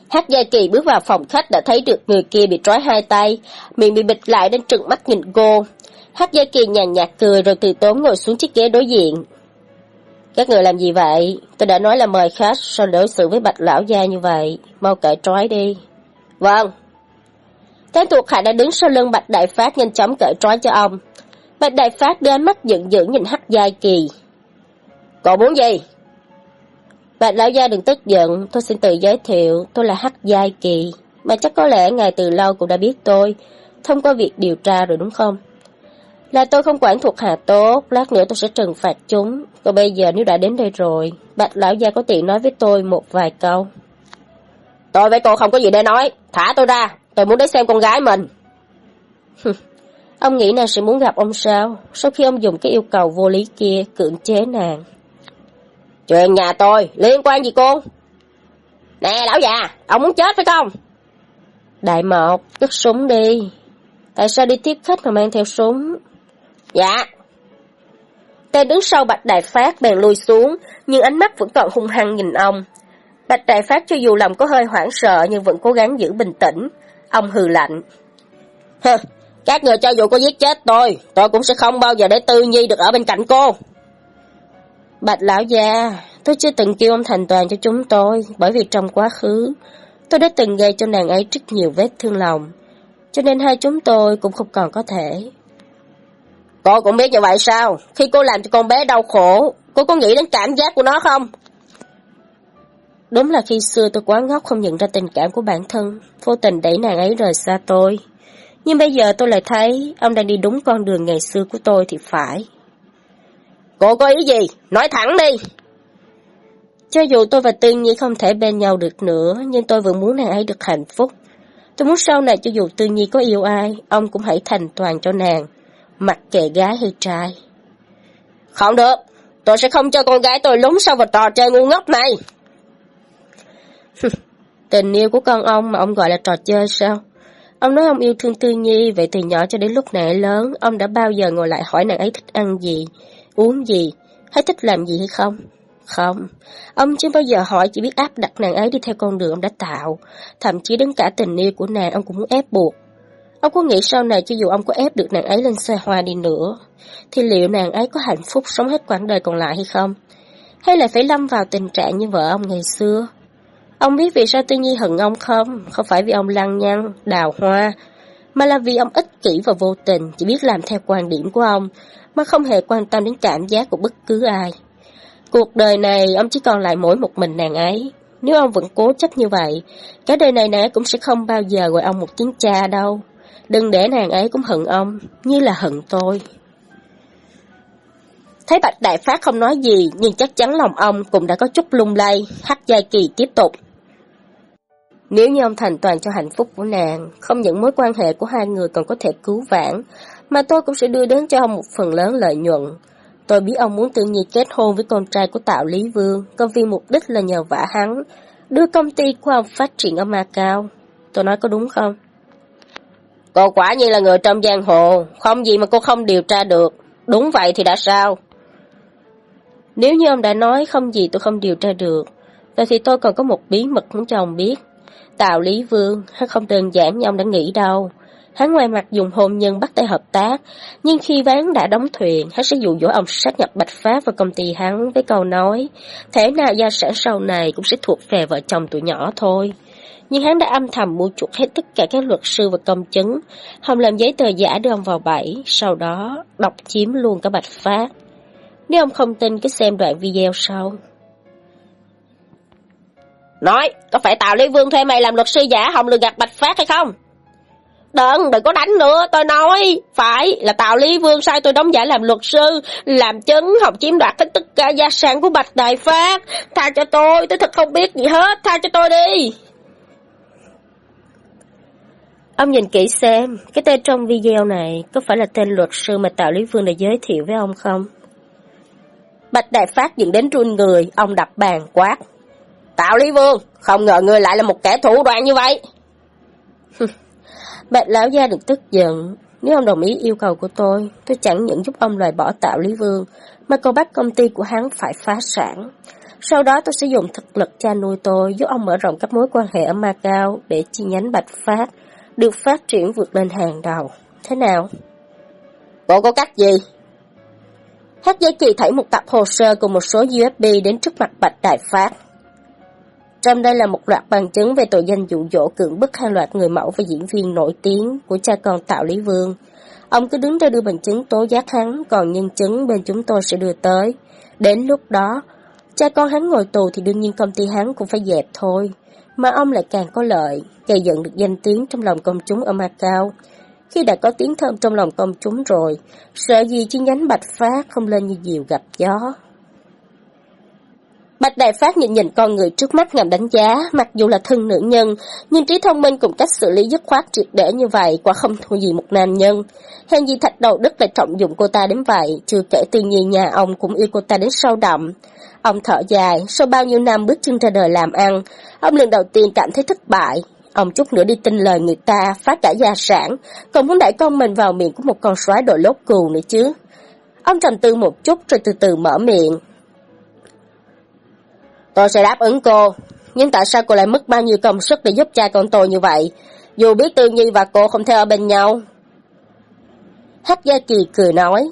Hát Gia Kỳ bước vào phòng khách đã thấy được người kia bị trói hai tay, miệng bị bịt lại đến trừng mắt nhìn cô. Hát Gia Kỳ nhàn nhạt cười rồi từ tốn ngồi xuống chiếc ghế đối diện. Các người làm gì vậy? Tôi đã nói là mời khách, sao đối xử với bạch lão gia như vậy? Mau cởi trói đi. Vâng. Tên thuộc hạ đã đứng sau lưng bạch đại phát nhanh chóng cởi trói cho ông. Bạch đại phát đưa ánh mắt giận dữ nhìn Hát Gia Kỳ. Cậu muốn gì? Bạch lão gia đừng tức giận, tôi xin tự giới thiệu, tôi là Hắc Giai Kỳ, mà chắc có lẽ ngài từ lâu cũng đã biết tôi, thông qua việc điều tra rồi đúng không? Là tôi không quản thuộc hạ tốt, lát nữa tôi sẽ trừng phạt chúng, còn bây giờ nếu đã đến đây rồi, bạch lão gia có tiện nói với tôi một vài câu. Tôi với cô không có gì để nói, thả tôi ra, tôi muốn đến xem con gái mình. ông nghĩ nàng sẽ muốn gặp ông sao, sau khi ông dùng cái yêu cầu vô lý kia cưỡng chế nàng. Chuyện nhà tôi, liên quan gì cô? Nè lão già, ông muốn chết phải không? Đại Mộc, cất súng đi. Tại sao đi tiếp khách mà mang theo súng? Dạ. Tên đứng sau Bạch Đại Phát bèn lui xuống, nhưng ánh mắt vẫn còn hung hăng nhìn ông. Bạch Đại Phát cho dù lòng có hơi hoảng sợ nhưng vẫn cố gắng giữ bình tĩnh. Ông hừ lạnh. Hừ, các người cho dù có giết chết tôi, tôi cũng sẽ không bao giờ để Tư Nhi được ở bên cạnh cô. Bạch lão gia, tôi chưa từng kêu ông thành toàn cho chúng tôi, bởi vì trong quá khứ, tôi đã từng gây cho nàng ấy rất nhiều vết thương lòng, cho nên hai chúng tôi cũng không còn có thể. Cô cũng biết như vậy sao? Khi cô làm cho con bé đau khổ, cô có nghĩ đến cảm giác của nó không? Đúng là khi xưa tôi quá ngốc không nhận ra tình cảm của bản thân, vô tình đẩy nàng ấy rời xa tôi. Nhưng bây giờ tôi lại thấy ông đang đi đúng con đường ngày xưa của tôi thì phải. Cô có ý gì? Nói thẳng đi. Cho dù tôi và Tư Nhi không thể bên nhau được nữa, nhưng tôi vẫn muốn nàng ấy được hạnh phúc. Tôi muốn sau này cho dù Tư Nhi có yêu ai, ông cũng hãy thành toàn cho nàng, mặc kệ gái hay trai. Không được, tôi sẽ không cho con gái tôi lúng sâu vào trò chơi ngu ngốc này. Tình yêu của con ông mà ông gọi là trò chơi sao? Ông nói ông yêu thương Tư Nhi, vậy từ nhỏ cho đến lúc nàng ấy lớn, ông đã bao giờ ngồi lại hỏi nàng ấy thích ăn gì, uống gì, hay thích làm gì hay không? Không, ông chưa bao giờ hỏi chỉ biết áp đặt nàng ấy đi theo con đường ông đã tạo, thậm chí đến cả tình yêu của nàng ông cũng muốn ép buộc. Ông có nghĩ sau này cho dù ông có ép được nàng ấy lên xe hoa đi nữa, thì liệu nàng ấy có hạnh phúc sống hết quãng đời còn lại hay không? Hay là phải lâm vào tình trạng như vợ ông ngày xưa? Ông biết vì sao Tư Nhi hận ông không? Không phải vì ông lăng nhăng, đào hoa, mà là vì ông ích kỷ và vô tình, chỉ biết làm theo quan điểm của ông, mà không hề quan tâm đến cảm giác của bất cứ ai. Cuộc đời này ông chỉ còn lại mỗi một mình nàng ấy. Nếu ông vẫn cố chấp như vậy, cả đời này nàng ấy cũng sẽ không bao giờ gọi ông một tiếng cha đâu. Đừng để nàng ấy cũng hận ông, như là hận tôi. Thấy Bạch Đại Phát không nói gì, nhưng chắc chắn lòng ông cũng đã có chút lung lay, Hắc Gia Kỳ tiếp tục. Nếu như ông thành toàn cho hạnh phúc của nàng, không những mối quan hệ của hai người còn có thể cứu vãn, mà tôi cũng sẽ đưa đến cho ông một phần lớn lợi nhuận. Tôi biết ông muốn tự nhiên kết hôn với con trai của Tạo Lý Vương, còn vì mục đích là nhờ vả hắn, đưa công ty của ông phát triển ở Macau. Tôi nói có đúng không? Cô quả như là người trong giang hồ, không gì mà cô không điều tra được. Đúng vậy thì đã sao? Nếu như ông đã nói không gì tôi không điều tra được, vậy thì tôi còn có một bí mật muốn cho ông biết. Tào Lý Vương, hắn không đơn giản như ông đã nghĩ đâu. Hắn ngoài mặt dùng hôn nhân bắt tay hợp tác, nhưng khi ván đã đóng thuyền, hắn sẽ dụ dỗ ông sát nhập Bạch Pháp vào công ty hắn với câu nói, thế nào gia sản sau này cũng sẽ thuộc về vợ chồng tụi nhỏ thôi. Nhưng hắn đã âm thầm mua chuộc hết tất cả các luật sư và công chứng, không làm giấy tờ giả đưa ông vào bẫy, sau đó độc chiếm luôn cả Bạch Phát. Nếu ông không tin cứ xem đoạn video sau. Nói, có phải Tào Lý Vương thuê mày làm luật sư giả hồng lừa gạt Bạch Phát hay không? Đừng, đừng có đánh nữa, tôi nói. Phải, là Tào Lý Vương sai tôi đóng giả làm luật sư, làm chứng, học chiếm đoạt hết tất cả gia sản của Bạch Đại Phát. Tha cho tôi, tôi thật không biết gì hết, tha cho tôi đi. Ông nhìn kỹ xem, cái tên trong video này có phải là tên luật sư mà Tào Lý Vương đã giới thiệu với ông không? Bạch Đại Phát dựng đến run người, ông đập bàn quát. Tạo Lý Vương, không ngờ ngươi lại là một kẻ thủ đoạn như vậy. Bạch lão gia được tức giận. Nếu ông đồng ý yêu cầu của tôi, tôi chẳng những giúp ông loại bỏ Tạo Lý Vương, mà còn bắt công ty của hắn phải phá sản. Sau đó tôi sẽ dùng thực lực cha nuôi tôi giúp ông mở rộng các mối quan hệ ở Macau để chi nhánh Bạch Phát được phát triển vượt lên hàng đầu. Thế nào? Bộ có cách gì? Hát giấy kỳ thảy một tập hồ sơ cùng một số USB đến trước mặt Bạch Đại Phát. Trong đây là một loạt bằng chứng về tội danh dụ dỗ cưỡng bức hàng loạt người mẫu và diễn viên nổi tiếng của cha con Tạo Lý Vương. Ông cứ đứng ra đưa bằng chứng tố giác hắn, còn nhân chứng bên chúng tôi sẽ đưa tới. Đến lúc đó, cha con hắn ngồi tù thì đương nhiên công ty hắn cũng phải dẹp thôi. Mà ông lại càng có lợi, gây dựng được danh tiếng trong lòng công chúng ở Macau. Khi đã có tiếng thơm trong lòng công chúng rồi, sợ gì chi nhánh bạch phá không lên như diều gặp gió. Bạch Đại Phát nhìn nhìn con người trước mắt ngầm đánh giá, mặc dù là thân nữ nhân, nhưng trí thông minh cùng cách xử lý dứt khoát triệt để như vậy quả không thua gì một nam nhân. Hèn gì thạch đầu đức lại trọng dụng cô ta đến vậy, chưa kể tuy nhiên nhà ông cũng yêu cô ta đến sâu đậm. Ông thở dài, sau bao nhiêu năm bước chân ra đời làm ăn, ông lần đầu tiên cảm thấy thất bại. Ông chút nữa đi tin lời người ta, phá cả gia sản, còn muốn đẩy con mình vào miệng của một con sói đội lốt cừu nữa chứ. Ông trầm tư một chút rồi từ từ mở miệng. Tôi sẽ đáp ứng cô, nhưng tại sao cô lại mất bao nhiêu công sức để giúp cha con tôi như vậy, dù biết Tư Nhi và cô không thể ở bên nhau? Hách Gia Kỳ cười nói,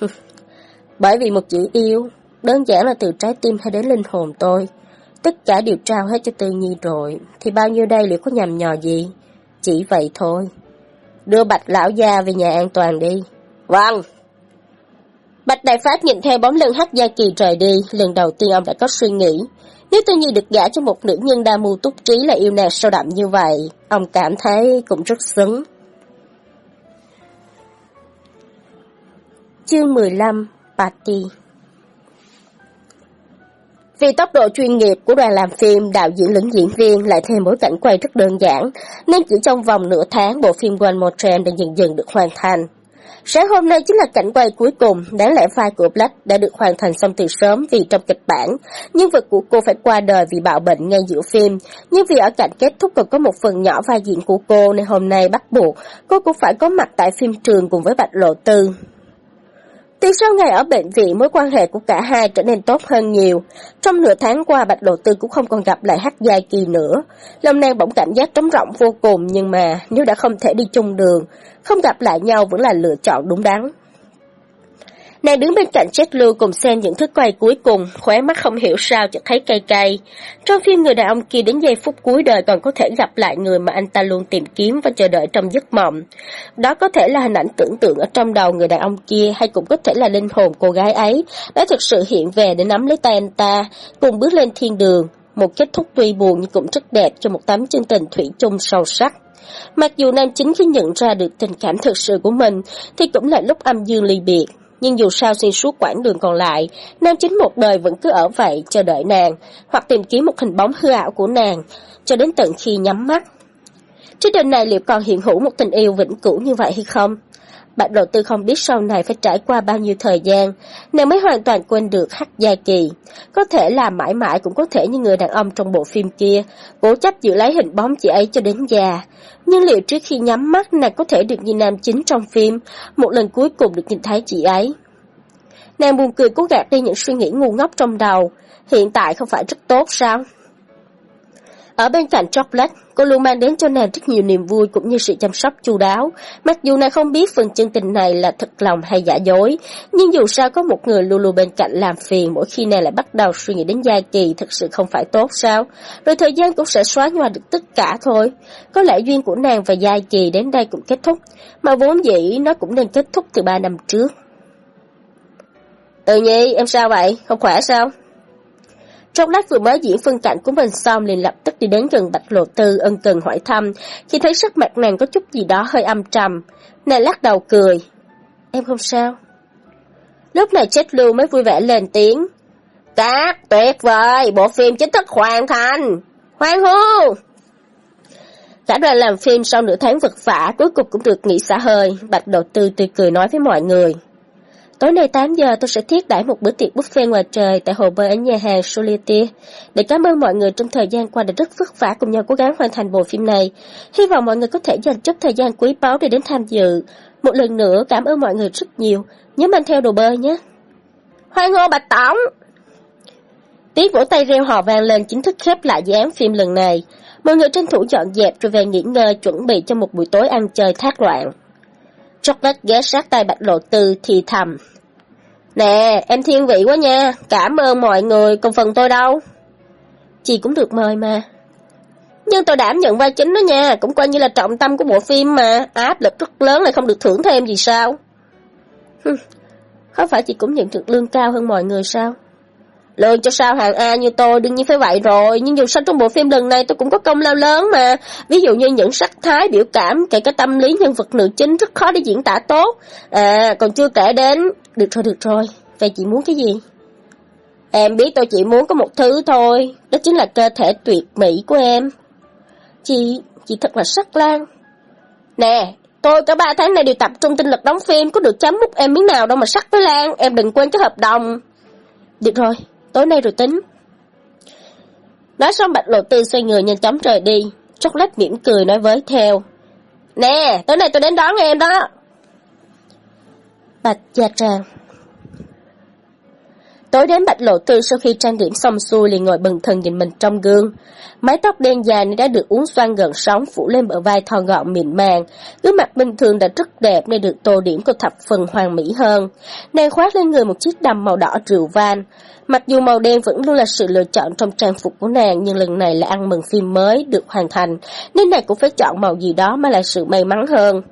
bởi vì một chữ yêu, đơn giản là từ trái tim hay đến linh hồn tôi. Tất cả đều trao hết cho Tư Nhi rồi, thì bao nhiêu đây liệu có nhầm nhò gì? Chỉ vậy thôi. Đưa Bạch Lão Gia về nhà an toàn đi. Vâng. Bạch Đại Phát nhìn theo bóng lưng Hắc Gia Kỳ rời đi, lần đầu tiên ông đã có suy nghĩ. Nếu tôi như được gả cho một nữ nhân đa mưu túc trí là yêu nàng sâu đậm như vậy, ông cảm thấy cũng rất xứng. Chương 15 Party vì tốc độ chuyên nghiệp của đoàn làm phim, đạo diễn lẫn diễn viên lại thêm bối cảnh quay rất đơn giản, nên chỉ trong vòng nửa tháng bộ phim One More Dream đã dần dần được hoàn thành. Sáng hôm nay chính là cảnh quay cuối cùng, đáng lẽ vai của Black đã được hoàn thành xong từ sớm vì trong kịch bản, nhân vật của cô phải qua đời vì bạo bệnh ngay giữa phim, nhưng vì ở cảnh kết thúc còn có một phần nhỏ vai diễn của cô nên hôm nay bắt buộc cô cũng phải có mặt tại phim trường cùng với Bạch Lộ Tư. Từ sau ngày ở bệnh viện, mối quan hệ của cả hai trở nên tốt hơn nhiều. Trong nửa tháng qua, Bạch Lộ Tư cũng không còn gặp lại Hắc Giai Kỳ nữa. Lòng nàng bỗng cảm giác trống rỗng vô cùng, nhưng mà nếu đã không thể đi chung đường, không gặp lại nhau vẫn là lựa chọn đúng đắn. Nàng đứng bên cạnh chết Lưu cùng xem những thức quay cuối cùng, khóe mắt không hiểu sao chợt thấy cay cay. Trong phim người đàn ông kia đến giây phút cuối đời còn có thể gặp lại người mà anh ta luôn tìm kiếm và chờ đợi trong giấc mộng. Đó có thể là hình ảnh tưởng tượng ở trong đầu người đàn ông kia hay cũng có thể là linh hồn cô gái ấy đã thực sự hiện về để nắm lấy tay anh ta, cùng bước lên thiên đường. Một kết thúc tuy buồn nhưng cũng rất đẹp cho một tấm chân tình thủy chung sâu sắc. Mặc dù nam chính khi nhận ra được tình cảm thực sự của mình thì cũng là lúc âm dương ly biệt, nhưng dù sao xuyên suốt quãng đường còn lại, nam chính một đời vẫn cứ ở vậy chờ đợi nàng, hoặc tìm kiếm một hình bóng hư ảo của nàng, cho đến tận khi nhắm mắt. Trên đời này liệu còn hiện hữu một tình yêu vĩnh cửu như vậy hay không? Bạn đầu tư không biết sau này phải trải qua bao nhiêu thời gian, nàng mới hoàn toàn quên được Hắc Gia Kỳ. Có thể là mãi mãi cũng có thể như người đàn ông trong bộ phim kia, cố chấp giữ lấy hình bóng chị ấy cho đến già. Nhưng liệu trước khi nhắm mắt nàng có thể được như nam chính trong phim, một lần cuối cùng được nhìn thấy chị ấy? Nàng buồn cười cố gạt đi những suy nghĩ ngu ngốc trong đầu, hiện tại không phải rất tốt sao? Ở bên cạnh chocolate, cô luôn mang đến cho nàng rất nhiều niềm vui cũng như sự chăm sóc chu đáo. Mặc dù nàng không biết phần chân tình này là thật lòng hay giả dối, nhưng dù sao có một người luôn luôn bên cạnh làm phiền mỗi khi nàng lại bắt đầu suy nghĩ đến gia kỳ thật sự không phải tốt sao. Rồi thời gian cũng sẽ xóa nhòa được tất cả thôi. Có lẽ duyên của nàng và gia kỳ đến đây cũng kết thúc, mà vốn dĩ nó cũng nên kết thúc từ ba năm trước. Tự nhi, em sao vậy? Không khỏe sao? Trong lát vừa mới diễn phân cảnh của mình xong liền lập tức đi đến gần Bạch Lộ Tư ân cần hỏi thăm, khi thấy sắc mặt nàng có chút gì đó hơi âm trầm. Nàng lắc đầu cười. Em không sao. Lúc này chết lưu mới vui vẻ lên tiếng. Các tuyệt vời, bộ phim chính thức hoàn thành. Hoan hô! Cả đoàn làm phim sau nửa tháng vật vả cuối cùng cũng được nghỉ xả hơi, Bạch Đầu Tư tươi cười nói với mọi người. Tối nay 8 giờ tôi sẽ thiết đãi một bữa tiệc buffet ngoài trời tại hồ bơi ở nhà hàng Solitaire để cảm ơn mọi người trong thời gian qua đã rất vất vả cùng nhau cố gắng hoàn thành bộ phim này. Hy vọng mọi người có thể dành chút thời gian quý báu để đến tham dự. Một lần nữa, cảm ơn mọi người rất nhiều. Nhớ mang theo đồ bơi nhé. Hoan hô Bạch Tổng! Tiếng vỗ tay reo hò vang lên chính thức khép lại dự án phim lần này. Mọi người tranh thủ dọn dẹp rồi về nghỉ ngơi chuẩn bị cho một buổi tối ăn chơi thác loạn. Chocolate ghé sát tay Bạch Lộ Tư thì thầm. Nè, em thiên vị quá nha, cảm ơn mọi người, còn phần tôi đâu? Chị cũng được mời mà. Nhưng tôi đảm nhận vai chính đó nha, cũng coi như là trọng tâm của bộ phim mà, áp lực rất lớn lại không được thưởng thêm gì sao? Không phải chị cũng nhận được lương cao hơn mọi người sao? Lương cho sao hàng A như tôi đương nhiên phải vậy rồi, nhưng dù sao trong bộ phim lần này tôi cũng có công lao lớn mà. Ví dụ như những sắc thái, biểu cảm, kể cả tâm lý nhân vật nữ chính rất khó để diễn tả tốt. À, còn chưa kể đến... Được rồi, được rồi, vậy chị muốn cái gì? Em biết tôi chỉ muốn có một thứ thôi, đó chính là cơ thể tuyệt mỹ của em. Chị, chị thật là sắc lan. Nè, tôi cả ba tháng này đều tập trung tinh lực đóng phim, có được chấm bút em miếng nào đâu mà sắc với Lan, em đừng quên cái hợp đồng. Được rồi, tối nay rồi tính. Nói xong bạch lộ tư xoay người nhanh chóng rời đi, chốc lát mỉm cười nói với theo. Nè, tối nay tôi đến đón em đó. Bạch Gia Trang Tối đến Bạch Lộ Tư sau khi trang điểm xong xuôi liền ngồi bần thần nhìn mình trong gương. Mái tóc đen dài này đã được uống xoăn gần sóng phủ lên bờ vai thon gọn mịn màng. Gương mặt bình thường đã rất đẹp nên được tô điểm của thập phần hoàn mỹ hơn. Nàng khoác lên người một chiếc đầm màu đỏ rượu van. Mặc dù màu đen vẫn luôn là sự lựa chọn trong trang phục của nàng, nhưng lần này là ăn mừng phim mới được hoàn thành, nên nàng cũng phải chọn màu gì đó mà là sự may mắn hơn.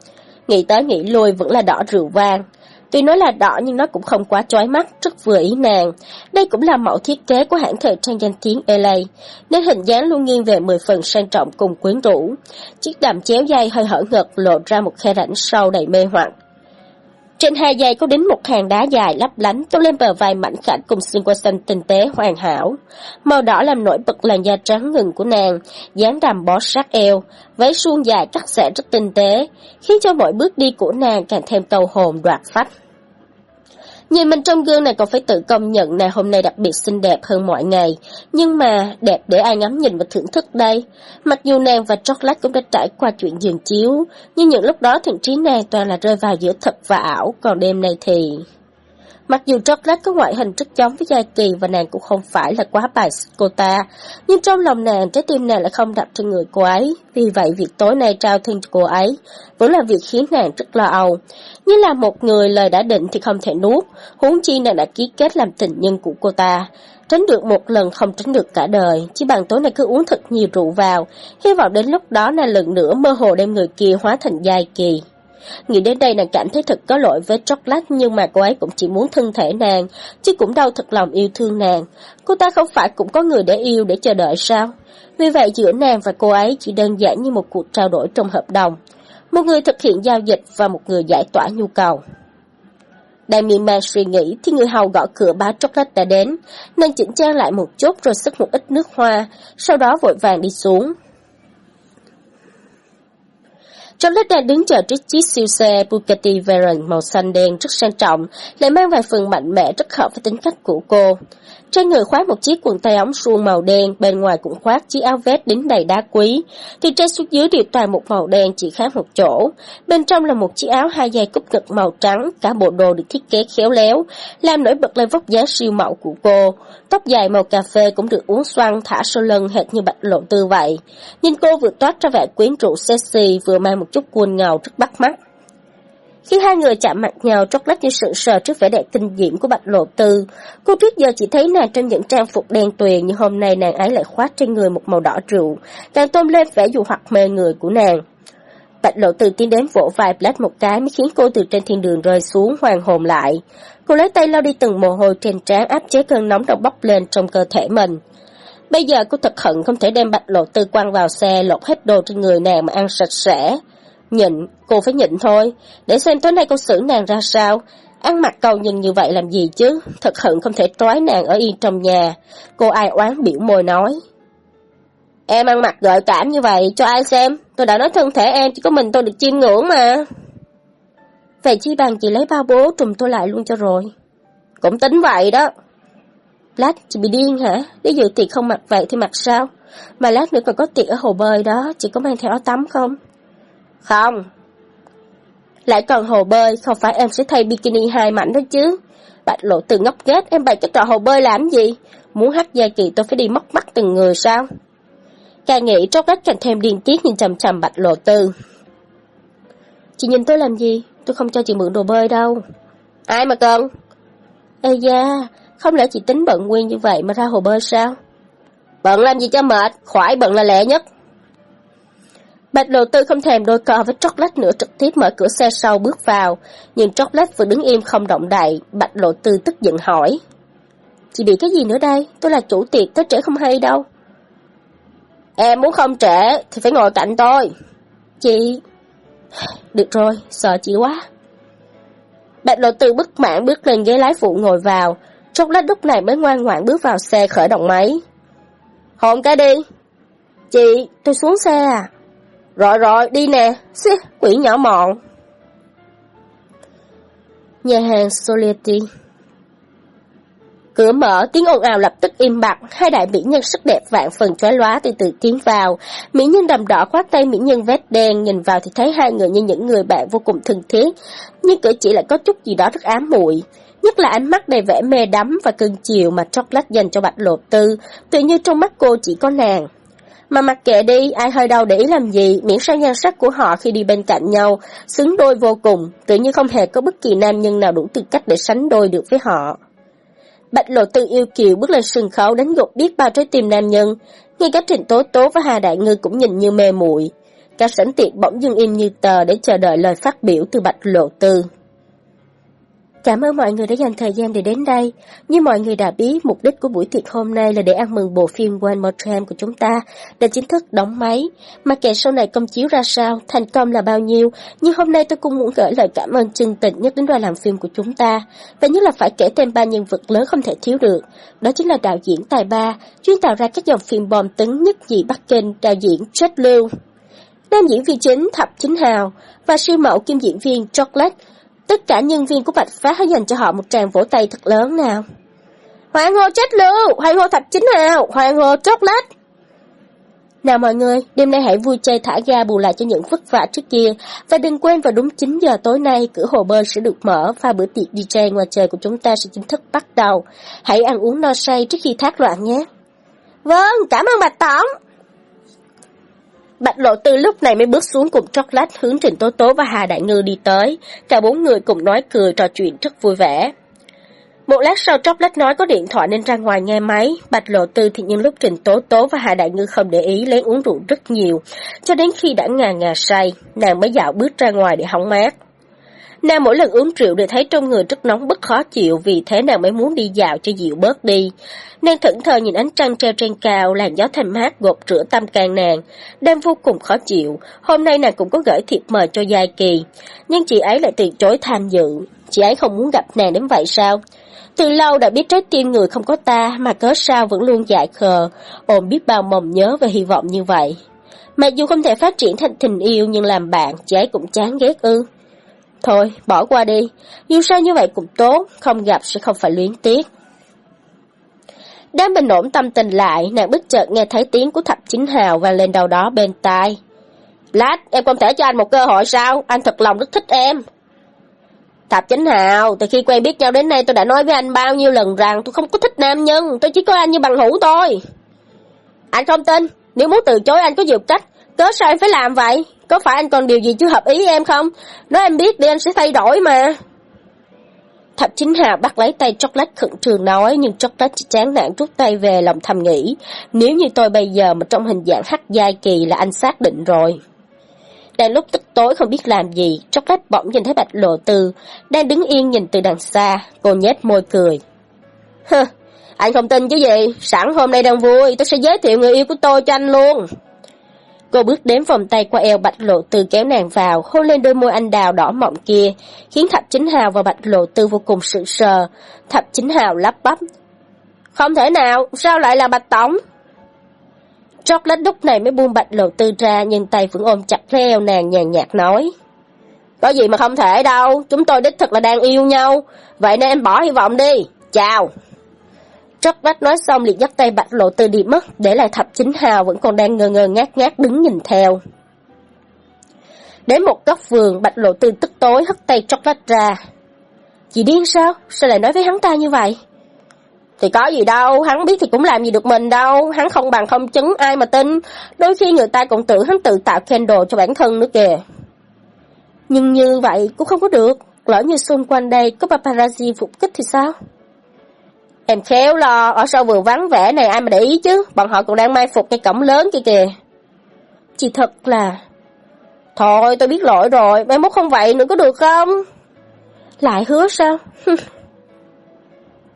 Nghĩ tới nghĩ lui vẫn là đỏ rượu vang. Tuy nói là đỏ nhưng nó cũng không quá chói mắt, rất vừa ý nàng. Đây cũng là mẫu thiết kế của hãng thời trang danh tiếng LA, nên hình dáng luôn nghiêng về 10 phần sang trọng cùng quyến rũ. Chiếc đầm chéo dây hơi hở ngực lộ ra một khe rãnh sâu đầy mê hoặc. Trên hai giày có đến một hàng đá dài lấp lánh tô lên bờ vai mảnh khảnh cùng xuyên qua xanh tinh tế hoàn hảo. Màu đỏ làm nổi bật làn da trắng ngừng của nàng, dáng đầm bó sát eo, váy suông dài cắt xẻ rất tinh tế, khiến cho mọi bước đi của nàng càng thêm tàu hồn đoạt phách. Nhìn mình trong gương này còn phải tự công nhận là hôm nay đặc biệt xinh đẹp hơn mọi ngày. Nhưng mà, đẹp để ai ngắm nhìn và thưởng thức đây. Mặc dù nàng và Chocolate cũng đã trải qua chuyện giường chiếu, nhưng những lúc đó thượng trí nàng toàn là rơi vào giữa thật và ảo, còn đêm nay thì... Mặc dù Chocolate có ngoại hình rất giống với Giai Kỳ và nàng cũng không phải là quá bài cô ta, nhưng trong lòng nàng, trái tim nàng lại không đặt trên người cô ấy. Vì vậy, việc tối nay trao thương cho cô ấy vẫn là việc khiến nàng rất lo âu. Như là một người lời đã định thì không thể nuốt, huống chi nàng đã ký kết làm tình nhân của cô ta. Tránh được một lần không tránh được cả đời, chỉ bằng tối nay cứ uống thật nhiều rượu vào, hy vọng đến lúc đó nàng lần nữa mơ hồ đem người kia hóa thành Giai Kỳ. Nghĩ đến đây nàng cảm thấy thật có lỗi với chocolate nhưng mà cô ấy cũng chỉ muốn thân thể nàng, chứ cũng đâu thật lòng yêu thương nàng. Cô ta không phải cũng có người để yêu để chờ đợi sao? Vì vậy giữa nàng và cô ấy chỉ đơn giản như một cuộc trao đổi trong hợp đồng. Một người thực hiện giao dịch và một người giải tỏa nhu cầu. Đại miệng man suy nghĩ thì người hầu gõ cửa bá chocolate đã đến. Nàng chỉnh trang lại một chút rồi sức một ít nước hoa, sau đó vội vàng đi xuống. Chocolate đang đứng chờ trước chiếc siêu xe Bugatti Veyron màu xanh đen rất sang trọng, lại mang vài phần mạnh mẽ rất hợp với tính cách của cô. Trên người khoác một chiếc quần tay ống suông màu đen, bên ngoài cũng khoác chiếc áo vest đính đầy đá quý. thì trên xuống dưới đều toàn một màu đen chỉ khác một chỗ. Bên trong là một chiếc áo hai dây cúc ngực màu trắng, cả bộ đồ được thiết kế khéo léo, làm nổi bật lên vóc dáng siêu mẫu của cô. Tóc dài màu cà phê cũng được uốn xoăn thả sau lưng hệt như bạch lộ tư vậy. Nhìn cô vừa toát ra vẻ quyến rũ sexy, vừa mang một chút quần ngầu rất bắt mắt. Khi hai người chạm mặt nhau, chocolate như sững sờ trước vẻ đẹp kinh diễm của Bạch Lộ Tư. Cô trước giờ chỉ thấy nàng trong những trang phục đen tuyền, nhưng hôm nay nàng ấy lại khoác trên người một màu đỏ rượu, càng tôn lên vẻ dụ hoặc mê người của nàng. Bạch Lộ Tư tiến đến vỗ vai Black một cái mới khiến cô từ trên thiên đường rơi xuống hoàng hồn lại. Cô lấy tay lau đi từng mồ hôi trên trán áp chế cơn nóng đang bốc lên trong cơ thể mình. Bây giờ cô thật hận không thể đem Bạch Lộ Tư quăng vào xe lột hết đồ trên người nàng mà ăn sạch sẽ. Nhịn, cô phải nhịn thôi, để xem tối nay cô xử nàng ra sao. Ăn mặc cầu nhìn như vậy làm gì chứ, thật hận không thể trói nàng ở yên trong nhà. Cô ai oán biểu môi nói. Em ăn mặc gợi cảm như vậy, cho ai xem, tôi đã nói thân thể em chỉ có mình tôi được chiêm ngưỡng mà. Vậy chi bằng chị lấy bao bố trùm tôi lại luôn cho rồi. Cũng tính vậy đó. Lát chị bị điên hả? Nếu dự tiệc không mặc vậy thì mặc sao? Mà lát nữa còn có tiệc ở hồ bơi đó, chị có mang theo áo tắm không? Không. Lại còn hồ bơi, không phải em sẽ thay bikini hai mảnh đó chứ. Bạch lộ từ ngốc ghét, em bày cái trò hồ bơi làm gì? Muốn hát gia kỳ tôi phải đi móc mắt từng người sao? Càng nghĩ tróc rách càng thêm điên tiết nhìn chầm chầm bạch lộ tư. Chị nhìn tôi làm gì? Tôi không cho chị mượn đồ bơi đâu. Ai mà cần? Ê da, không lẽ chị tính bận nguyên như vậy mà ra hồ bơi sao? Bận làm gì cho mệt, khỏi bận là lẹ nhất. Bạch đầu tư không thèm đôi co với chocolate nữa trực tiếp mở cửa xe sau bước vào, nhưng chocolate vừa đứng im không động đậy, bạch lộ tư tức giận hỏi. Chị bị cái gì nữa đây? Tôi là chủ tiệc, tới trễ không hay đâu. Em muốn không trễ thì phải ngồi cạnh tôi. Chị... Được rồi, sợ chị quá. Bạch lộ tư bức mãn bước lên ghế lái phụ ngồi vào, chocolate lúc này mới ngoan ngoãn bước vào xe khởi động máy. Hồn cái đi. Chị, tôi xuống xe à? Rồi rồi, đi nè, xí, quỷ nhỏ mọn. Nhà hàng Soliety Cửa mở, tiếng ồn ào lập tức im bặt, hai đại mỹ nhân sắc đẹp vạn phần chói lóa từ từ tiến vào. Mỹ nhân đầm đỏ khoác tay mỹ nhân vest đen, nhìn vào thì thấy hai người như những người bạn vô cùng thân thiết, nhưng cử chỉ lại có chút gì đó rất ám muội nhất là ánh mắt đầy vẻ mê đắm và cưng chiều mà chocolate dành cho bạch lột tư, tự như trong mắt cô chỉ có nàng. Mà mặc kệ đi, ai hơi đau để ý làm gì, miễn sao nhan sắc của họ khi đi bên cạnh nhau, xứng đôi vô cùng, tự như không hề có bất kỳ nam nhân nào đủ tư cách để sánh đôi được với họ. Bạch lộ tư yêu kiều bước lên sân khấu đánh gục biết bao trái tim nam nhân, ngay cả Trịnh Tố Tố và Hà Đại Ngư cũng nhìn như mê muội. Cả sảnh tiệc bỗng dưng im như tờ để chờ đợi lời phát biểu từ Bạch lộ tư. Cảm ơn mọi người đã dành thời gian để đến đây. Như mọi người đã biết, mục đích của buổi tiệc hôm nay là để ăn mừng bộ phim One More Time của chúng ta đã chính thức đóng máy. Mà kệ sau này công chiếu ra sao, thành công là bao nhiêu, nhưng hôm nay tôi cũng muốn gửi lời cảm ơn chân tình nhất đến đoàn làm phim của chúng ta. Và nhất là phải kể thêm ba nhân vật lớn không thể thiếu được. Đó chính là đạo diễn Tài Ba, chuyên tạo ra các dòng phim bom tấn nhất dị Bắc Kinh, đạo diễn Jet Lưu. Nam diễn viên chính Thập Chính Hào và siêu mẫu kim diễn viên Chocolate Tất cả nhân viên của Bạch Phá hãy dành cho họ một tràng vỗ tay thật lớn nào. Hoàng hồ chết lưu, hoàng hồ thạch chính hào, hoàng hồ chốt lết Nào mọi người, đêm nay hãy vui chơi thả ga bù lại cho những vất vả trước kia. Và đừng quên vào đúng 9 giờ tối nay, cửa hồ bơi sẽ được mở và bữa tiệc DJ ngoài trời của chúng ta sẽ chính thức bắt đầu. Hãy ăn uống no say trước khi thác loạn nhé. Vâng, cảm ơn Bạch Tổng. Bạch Lộ Tư lúc này mới bước xuống cùng chocolate hướng Trình Tố Tố và Hà Đại Ngư đi tới. Cả bốn người cùng nói cười trò chuyện rất vui vẻ. Một lát sau chocolate nói có điện thoại nên ra ngoài nghe máy. Bạch Lộ Tư thì những lúc Trình Tố Tố và Hà Đại Ngư không để ý lấy uống rượu rất nhiều. Cho đến khi đã ngà ngà say, nàng mới dạo bước ra ngoài để hóng mát. Nàng mỗi lần uống rượu đều thấy trong người rất nóng bức khó chịu vì thế nàng mới muốn đi dạo cho dịu bớt đi. Nàng thẫn thờ nhìn ánh trăng treo trên cao, làn gió thanh mát gột rửa tâm can nàng. Đêm vô cùng khó chịu, hôm nay nàng cũng có gửi thiệp mời cho Giai Kỳ, nhưng chị ấy lại từ chối tham dự. chị ấy không muốn gặp nàng đến vậy sao? Từ lâu đã biết trái tim người không có ta mà cớ sao vẫn luôn dại khờ, ôm biết bao mộng nhớ và hy vọng như vậy. Mặc dù không thể phát triển thành tình yêu nhưng làm bạn, chị ấy cũng chán ghét ư. Thôi, bỏ qua đi, dù sao như vậy cũng tốt, không gặp sẽ không phải luyến tiếc. Đang bình ổn tâm tình lại, nàng bất chợt nghe thấy tiếng của thập chính hào và lên đầu đó bên tai. Lát, em không thể cho anh một cơ hội sao? Anh thật lòng rất thích em. Thập chính hào, từ khi quen biết nhau đến nay tôi đã nói với anh bao nhiêu lần rằng tôi không có thích nam nhân, tôi chỉ có anh như bằng hữu thôi. Anh không tin, nếu muốn từ chối anh có nhiều cách, cớ sao em phải làm vậy? Có phải anh còn điều gì chưa hợp ý em không? Nói em biết đi anh sẽ thay đổi mà. Thập chính Hà bắt lấy tay chocolate khẩn trường nói, nhưng chocolate chỉ chán nản rút tay về lòng thầm nghĩ. Nếu như tôi bây giờ mà trong hình dạng hắc giai kỳ là anh xác định rồi. Đang lúc tức tối không biết làm gì, chocolate bỗng nhìn thấy bạch lộ tư, đang đứng yên nhìn từ đằng xa, cô nhếch môi cười. Hơ, anh không tin chứ gì, sẵn hôm nay đang vui, tôi sẽ giới thiệu người yêu của tôi cho anh luôn. Cô bước đến vòng tay qua eo Bạch Lộ Tư kéo nàng vào, hôn lên đôi môi anh đào đỏ mọng kia, khiến Thập Chính Hào và Bạch Lộ Tư vô cùng sự sờ. Thập Chính Hào lắp bắp. Không thể nào, sao lại là Bạch Tổng? Chocolate lúc này mới buông Bạch Lộ Tư ra, nhưng tay vẫn ôm chặt lấy eo nàng nhàn nhạt nói. Có gì mà không thể đâu, chúng tôi đích thực là đang yêu nhau, vậy nên em bỏ hy vọng đi. Chào! Chocolate nói xong liền dắt tay Bạch Lộ từ đi mất, để lại Thập Chính Hào vẫn còn đang ngơ ngơ ngác ngác đứng nhìn theo. Đến một góc vườn, Bạch Lộ Tư tức tối hất tay Chocolate ra. Chị điên sao? Sao lại nói với hắn ta như vậy? Thì có gì đâu, hắn biết thì cũng làm gì được mình đâu, hắn không bằng không chứng ai mà tin, đôi khi người ta cũng tưởng hắn tự tạo candle cho bản thân nữa kìa. Nhưng như vậy cũng không có được, lỡ như xung quanh đây có paparazzi phục kích thì sao? Em khéo lo, ở sau vườn vắng vẻ này ai mà để ý chứ, bọn họ còn đang mai phục cái cổng lớn kia kìa. Chị thật là... Thôi tôi biết lỗi rồi, mai mốt không vậy nữa có được không? Lại hứa sao?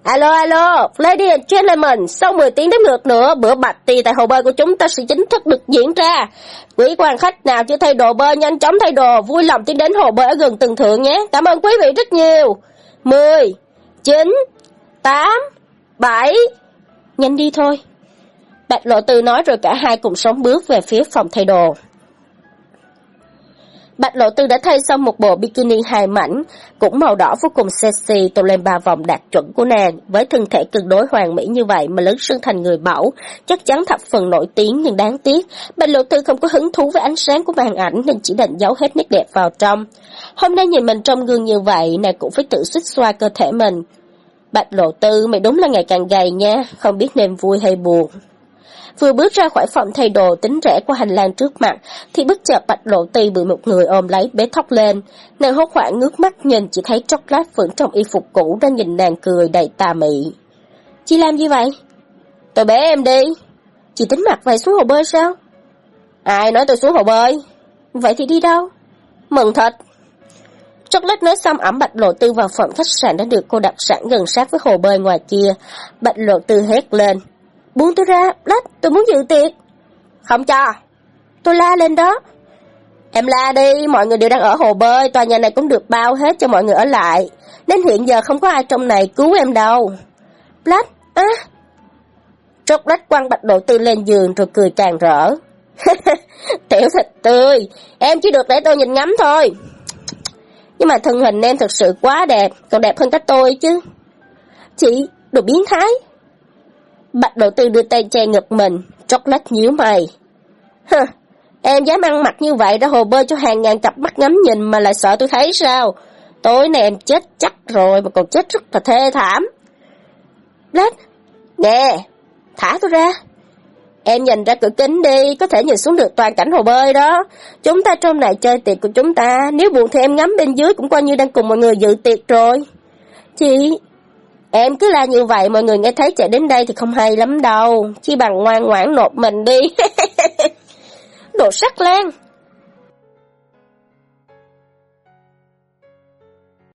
alo alo, lady and gentlemen, sau 10 tiếng đếm ngược nữa, bữa bạch tì tại hồ bơi của chúng ta sẽ chính thức được diễn ra. Quý quan khách nào chưa thay đồ bơi nhanh chóng thay đồ, vui lòng tiến đến hồ bơi ở gần từng thượng nhé. Cảm ơn quý vị rất nhiều. 10, 9, 8, Bảy! Nhanh đi thôi. Bạch lộ tư nói rồi cả hai cùng sống bước về phía phòng thay đồ. Bạch lộ tư đã thay xong một bộ bikini hài mảnh, cũng màu đỏ vô cùng sexy tô lên ba vòng đạt chuẩn của nàng. Với thân thể cực đối hoàn mỹ như vậy mà lớn sưng thành người mẫu, chắc chắn thập phần nổi tiếng nhưng đáng tiếc. Bạch lộ tư không có hứng thú với ánh sáng của màn ảnh nên chỉ định giấu hết nét đẹp vào trong. Hôm nay nhìn mình trong gương như vậy, nàng cũng phải tự xích xoa cơ thể mình. Bạch lộ tư, mày đúng là ngày càng gầy nha, không biết nên vui hay buồn. Vừa bước ra khỏi phòng thay đồ tính rẽ qua hành lang trước mặt, thì bất chợt bạch lộ tư bị một người ôm lấy bế thóc lên. Nàng hốt hoảng ngước mắt nhìn chỉ thấy chocolate vẫn trong y phục cũ đang nhìn nàng cười đầy tà mị. Chị làm gì vậy? Tôi bế em đi. Chị tính mặt vậy xuống hồ bơi sao? Ai nói tôi xuống hồ bơi? Vậy thì đi đâu? Mừng thật. Chocolate nói xong ẩm Bạch Lộ Tư vào phòng khách sạn đã được cô đặt sẵn gần sát với hồ bơi ngoài kia. Bạch Lộ Tư hét lên. Buông tôi ra, lách, tôi muốn dự tiệc. Không cho. Tôi la lên đó. Em la đi, mọi người đều đang ở hồ bơi, tòa nhà này cũng được bao hết cho mọi người ở lại. Nên hiện giờ không có ai trong này cứu em đâu. Black, á. À. Chocolate quăng Bạch Lộ Tư lên giường rồi cười càng rỡ. Tiểu thịt tươi, em chỉ được để tôi nhìn ngắm thôi. Nhưng mà thân hình em thật sự quá đẹp, còn đẹp hơn cả tôi chứ. Chị, đồ biến thái. Bạch đầu tư đưa tay che ngực mình, chocolate nhíu mày. hừ em dám ăn mặc như vậy ra hồ bơi cho hàng ngàn cặp mắt ngắm nhìn mà lại sợ tôi thấy sao? Tối nay em chết chắc rồi mà còn chết rất là thê thảm. Black, nè, thả tôi ra. Em nhìn ra cửa kính đi, có thể nhìn xuống được toàn cảnh hồ bơi đó. Chúng ta trong này chơi tiệc của chúng ta, nếu buồn thì em ngắm bên dưới cũng coi như đang cùng mọi người dự tiệc rồi. Chị, em cứ la như vậy mọi người nghe thấy chạy đến đây thì không hay lắm đâu, chỉ bằng ngoan ngoãn nộp mình đi. Đồ sắc lan.